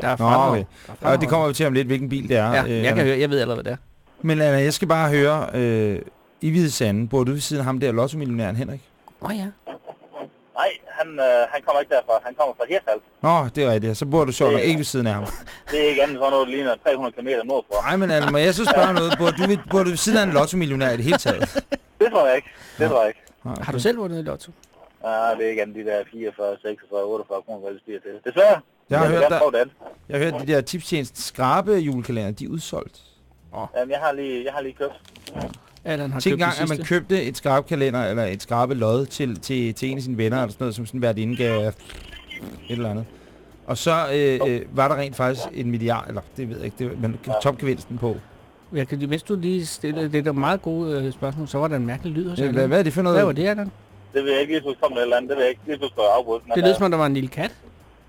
Der er Nå, fradrag. okay. Der er Og det kommer vi til om lidt, hvilken bil det er. Ja, øh, jeg kan Allan. høre, jeg ved allerede, hvad det er. Men Allan, jeg skal bare høre, øh, i Hvide Sande, bor du ved siden af ham der lottomillionæren Henrik? Åh oh, ja. Nej, han, øh, han kommer ikke derfra. Han kommer fra Hirtshals. Nå, det er rigtigt. Så bor du sjovt nok Det- ikke ved siden af ham. Det er ikke andet sådan noget, der ligner 300 km nordfra. Nej, men Allan, må jeg så spørge noget? Bor du, ved, bor du ved siden af en lottomillionær i det hele taget? Det tror jeg ikke. Det tror jeg ikke. Okay. Har du selv vundet i lotto? Ah, det er ikke andet de der 44, 46, 48 kroner, hvad det stiger til. Desværre. Jeg har vil hørt det andet. Jeg har hørt, de der tipstjeneste skrabe julekalender, de er udsolgt. Jamen, jeg har lige, jeg har lige købt. Allan har Tænk købt engang, at man købte et skrabkalender eller et skrabe lod til, til, til en af sine venner, eller sådan noget, som sådan hvert indgave af et eller andet. Og så øh, øh, var der rent faktisk en milliard, eller det ved jeg ikke, det, var- men topgevinsten på. Jeg kan, mens du lige stille det der meget gode øh, spørgsmål, så var der en mærkelig lyd hos Øh, Allan. Hvad, hvad er det for noget? Hvad var det, Allan? Det vil jeg ikke lige med et eller andet. Det vil jeg ikke lige afbrudt. Men, Det lød som om, der var en lille kat.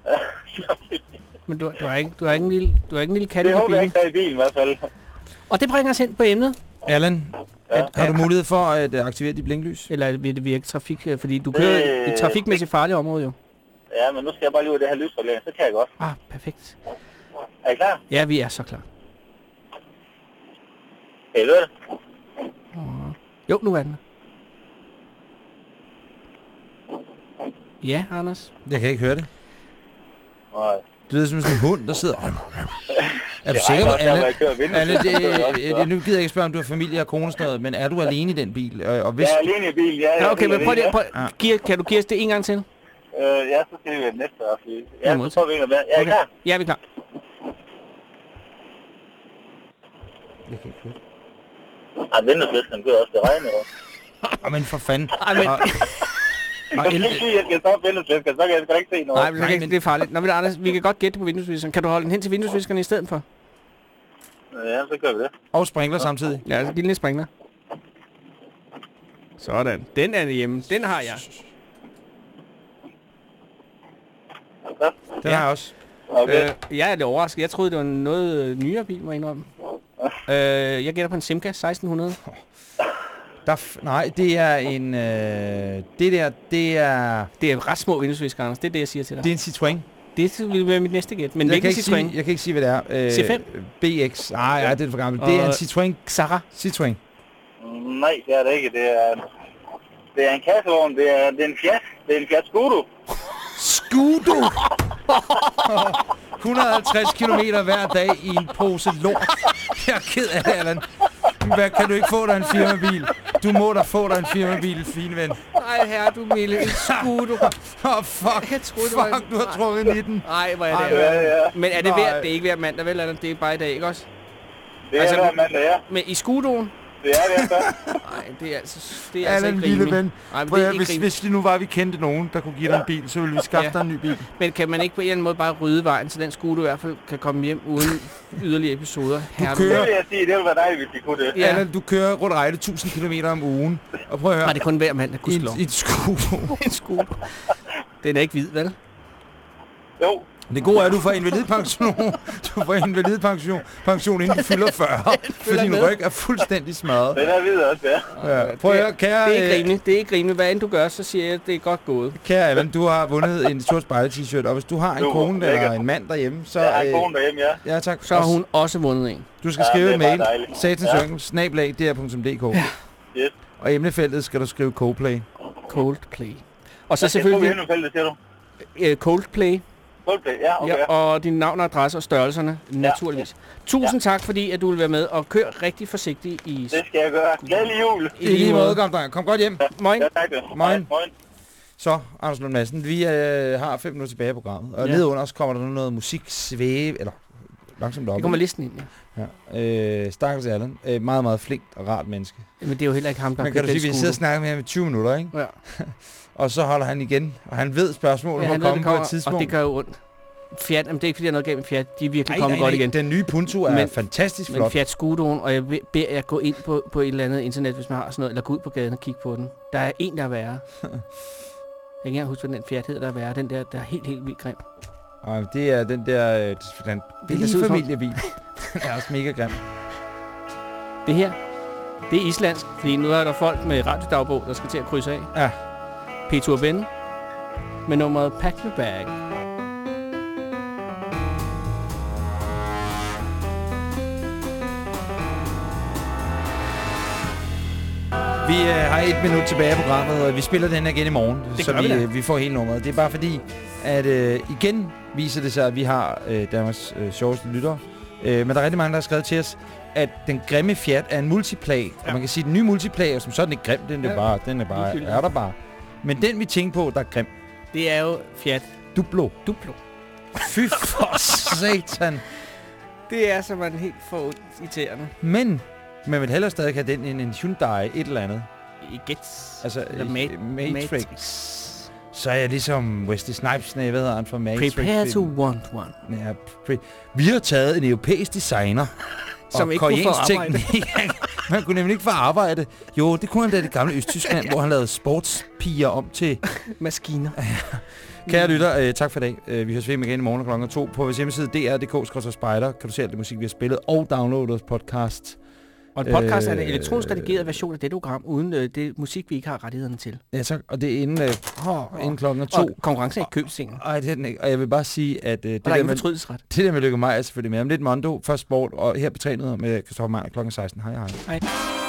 øh, [LAUGHS] Men du, du, har ikke, du, har ikke en lille, du har ikke en lille kat det i håber jeg bilen. ikke, der er i bilen i hvert fald. Og det bringer os hen på emnet. Allan, Ja. har du mulighed for at øh, aktivere dit blinklys? Eller vil det virke trafik? øh, Fordi du kører i et trafikmæssigt farligt område jo. Ja, men nu skal jeg bare lige ud af det her lysforlæng, så kan jeg godt. Ah, perfekt. Er I klar? Ja, vi er så klar. Det? Jo, nu er den. Ja, Anders. Jeg kan ikke høre det. Nej. Det lyder som sådan en hund, der sidder... Er du Det sikker på, jeg vinduet. Allan, det, [LAUGHS] det, nu gider jeg ikke spørge, om du har familie og kone og sådan noget, men er du alene i den bil? Og, og hvis, Jeg er alene i bilen, ja. jeg Ja, er okay, men prøv lige, prøv, Ja. giver, kan du give os det en gang til? ja. Øh, ja, så skal vi være næste fordi- Ja, så prøver vi en med. Jeg er I klar. Ja, vi er klar. Ej, vinduesvisken kører også. Det regner jo. oh, men for fanden. Ej, men, Og, og Jeg at jeg skal stoppe vinduesvisken, så kan jeg sgu ikke se noget. nej, men, det, det er farligt. Nå, men Anders, vi kan godt gætte på vinduesviskeren. Kan du holde den hen til vinduesviskeren i stedet for? Ja, så gør vi det. og sprinkler samtidig. Ja, altså, giv den lidt sprinkler. Sådan. Den er hjemme. Den har jeg. Ja. Den har jeg også. Okay. Øh, jeg er lidt overrasket. Jeg troede, det var en noget nyere bil, må jeg indrømme. Øh, jeg gætter på en Simca 1600. [LAUGHS] Der, f- nej, det er en... Øh, det der, det er... Det er ret små vinduesviskere, Anders. Det er det, jeg siger til dig. Det er en Citroën. Det vil være mit næste gæt. Men jeg, kan hvilken ikke sige, Citroën? jeg kan ikke sige, hvad det er. Øh, C5? BX. Nej, ja, det er for gammelt. Det er en Citroën. Xara. Citroën. Nej, det er det ikke. Det er, det er en kassevogn. Det er, det er en Fiat. Det er en Fiat Scudo. Skudo! 150 km hver dag i en pose lort. Jeg er ked af det, Allan. Hvad, kan du ikke få dig en firmabil? Du må da få dig en firmabil, fine ven. Nej, herre, du ville en Scudo. [LAUGHS] Åh, oh, fuck. Jeg troede, det var fuck, du har trukket 19. Nej, hvor er Ej, det Ja, ja. Men er det værd? Det er ikke hver mandag, vel? Eller det er bare i dag, ikke også? Det er Altså, hver mandag, ja. Men i Scudoen? Det er det, så. Nej, det er altså, det er altså ikke lille rimeligt. ven. Prøv det er ikke hvis, rimeligt. hvis det nu var, at vi kendte nogen, der kunne give dig en bil, så ville vi skaffe Ja. dig en ny bil. Men kan man ikke på en eller anden måde bare rydde vejen, så den Scudo i hvert fald kan komme hjem uden yderligere episoder? Herre, kører- Det vil jeg sige, det ville være dejligt, hvis de kunne det. Ja. Allan, du kører rundt regnet 1000 km om ugen. Og prøv at høre. Nej, det er kun hver mandag, i, gudskelov. en- i et Skudo. en Scudo. [LAUGHS] Den er ikke hvid, vel? Jo, Det gode er, at du får invalidpension. [LAUGHS] Du får invalidpension pension, inden du fylder 40. [LAUGHS] For din ryg er fuldstændig smadret. den er videre også, ja. Ja. Prøv at høre, kære, Det er ikke øh, rimeligt. Det er ikke rimeligt. Hvad end du gør, så siger jeg, at det er godt gået. kære Allan, du har vundet en sort spejle-t-shirt, og hvis du har en Super, kone eller en mand derhjemme, så... Jeg har en øh, kone derhjemme, ja. Ja, tak. Så har hun også vundet en. Du skal Ja, skrive en mail, dejligt. satans Ja. ja. snablag, dr.dk. Yes. Og i emnefeltet skal du skrive Coldplay. Coldplay. Og så Jeg tror, vi selvfølgelig endnu fælde, siger du. øh, Coldplay. Coldplay, ja, okay. Ja, og din navn og adresse og størrelserne, naturligvis. Tusind tak, fordi at du vil være med, og kør rigtig forsigtigt i... Det skal jeg gøre. Glædelig jul. I lige måde, kom, dreng. Kom godt hjem. Moin. Ja, tak. Moin. Moin. Så, Anders Lund Madsen, vi øh, har fem minutter tilbage i programmet, og Ja. ja. nede under os kommer der nu noget musik svæve, eller langsomt op. Det kommer listen ind, ja. Ja. Øh, Stakkels Allen. Øh, meget, meget flink og rart menneske. Men det er jo heller ikke ham, der Men kan har du sige, vi sidder og snakker med ham i 20 minutter, ikke? Ja. [LAUGHS] Og så holder han igen, og han ved spørgsmålet Ja, må komme det på kommer, et tidspunkt. Og det gør jo ondt. Fiat, jamen det er ikke fordi, der er noget galt med Fiat. De er virkelig kommet godt nej, igen. Den nye Punto er Men- fantastisk Men flot. Fiat Scudoen, og jeg be- beder jer gå ind på, på et eller andet internet, hvis man har sådan noget, eller gå ud på gaden og kigge på den. Der er en, der er værre. [LAUGHS] jeg kan ikke engang huske, hvad den Fiat hedder, der er værre. Den der, der er helt, helt vildt grim. Ej, det er den der... Øh, den, det er der lige ser ud som- familiebil. [LAUGHS] den er også mega grim. Det her, det er islandsk, fordi nu er der folk med radiodagbog, der skal til at krydse af. Ja. Peter Ben med nummeret Pack Your Bag. Vi øh, har et minut tilbage af programmet, og vi spiller den igen i morgen, Det så vi, vi øh, vi får hele nummeret. Det er bare fordi, at øh, igen viser det sig, at vi har øh, Danmarks øh, sjoveste lyttere. Øh, men der er rigtig mange, der har skrevet til os, at den grimme Fiat er en multiplag. Ja. Og man kan sige, at den nye multiplag er som sådan ikke grim, den er Ja. bare, den er bare, er der bare. Men den vi tænker på, der er grim. Det er jo Fiat Duplo. Duplo. Fy for satan. Det er så man helt for irriterende. Men man vil hellere stadig have den end en Hyundai et eller andet. I Gets. Altså, Eller Mat- Matrix. Matrix. Så er jeg ligesom Wesley Snipes, nej, hvad hedder han fra Matrix? Prepare to want one. Ja, vi har taget en europæisk designer. Som ikke kunne få arbejde. [LAUGHS] Man kunne nemlig ikke få arbejde. Jo, det kunne han da i det gamle [LAUGHS] Østtyskland, hvor han lavede sportspiger om til... [LAUGHS] Maskiner. Kære lytter, øh, tak for i dag. Øh, vi høres ved igen i morgen klokken 2 på vores hjemmeside dr.dk-spider. Kan du se alt det musik, vi har spillet, og downloade vores podcast. Og en podcast er en Øh, elektronisk redigeret version af dette program, uden øh, det musik, vi ikke har rettighederne til. Ja, tak. Og det er inden, øh, oh, inden klokken 2. Og konkurrence er ikke købsingen. Ej, det er den ikke. Og jeg vil bare sige, at øh, det, Og der er der med, det der med Lykke mig er selvfølgelig med. Om lidt Mondo, først sport, og her på trænet med Christoffer Meiner klokken 16. Hej hej. Hej.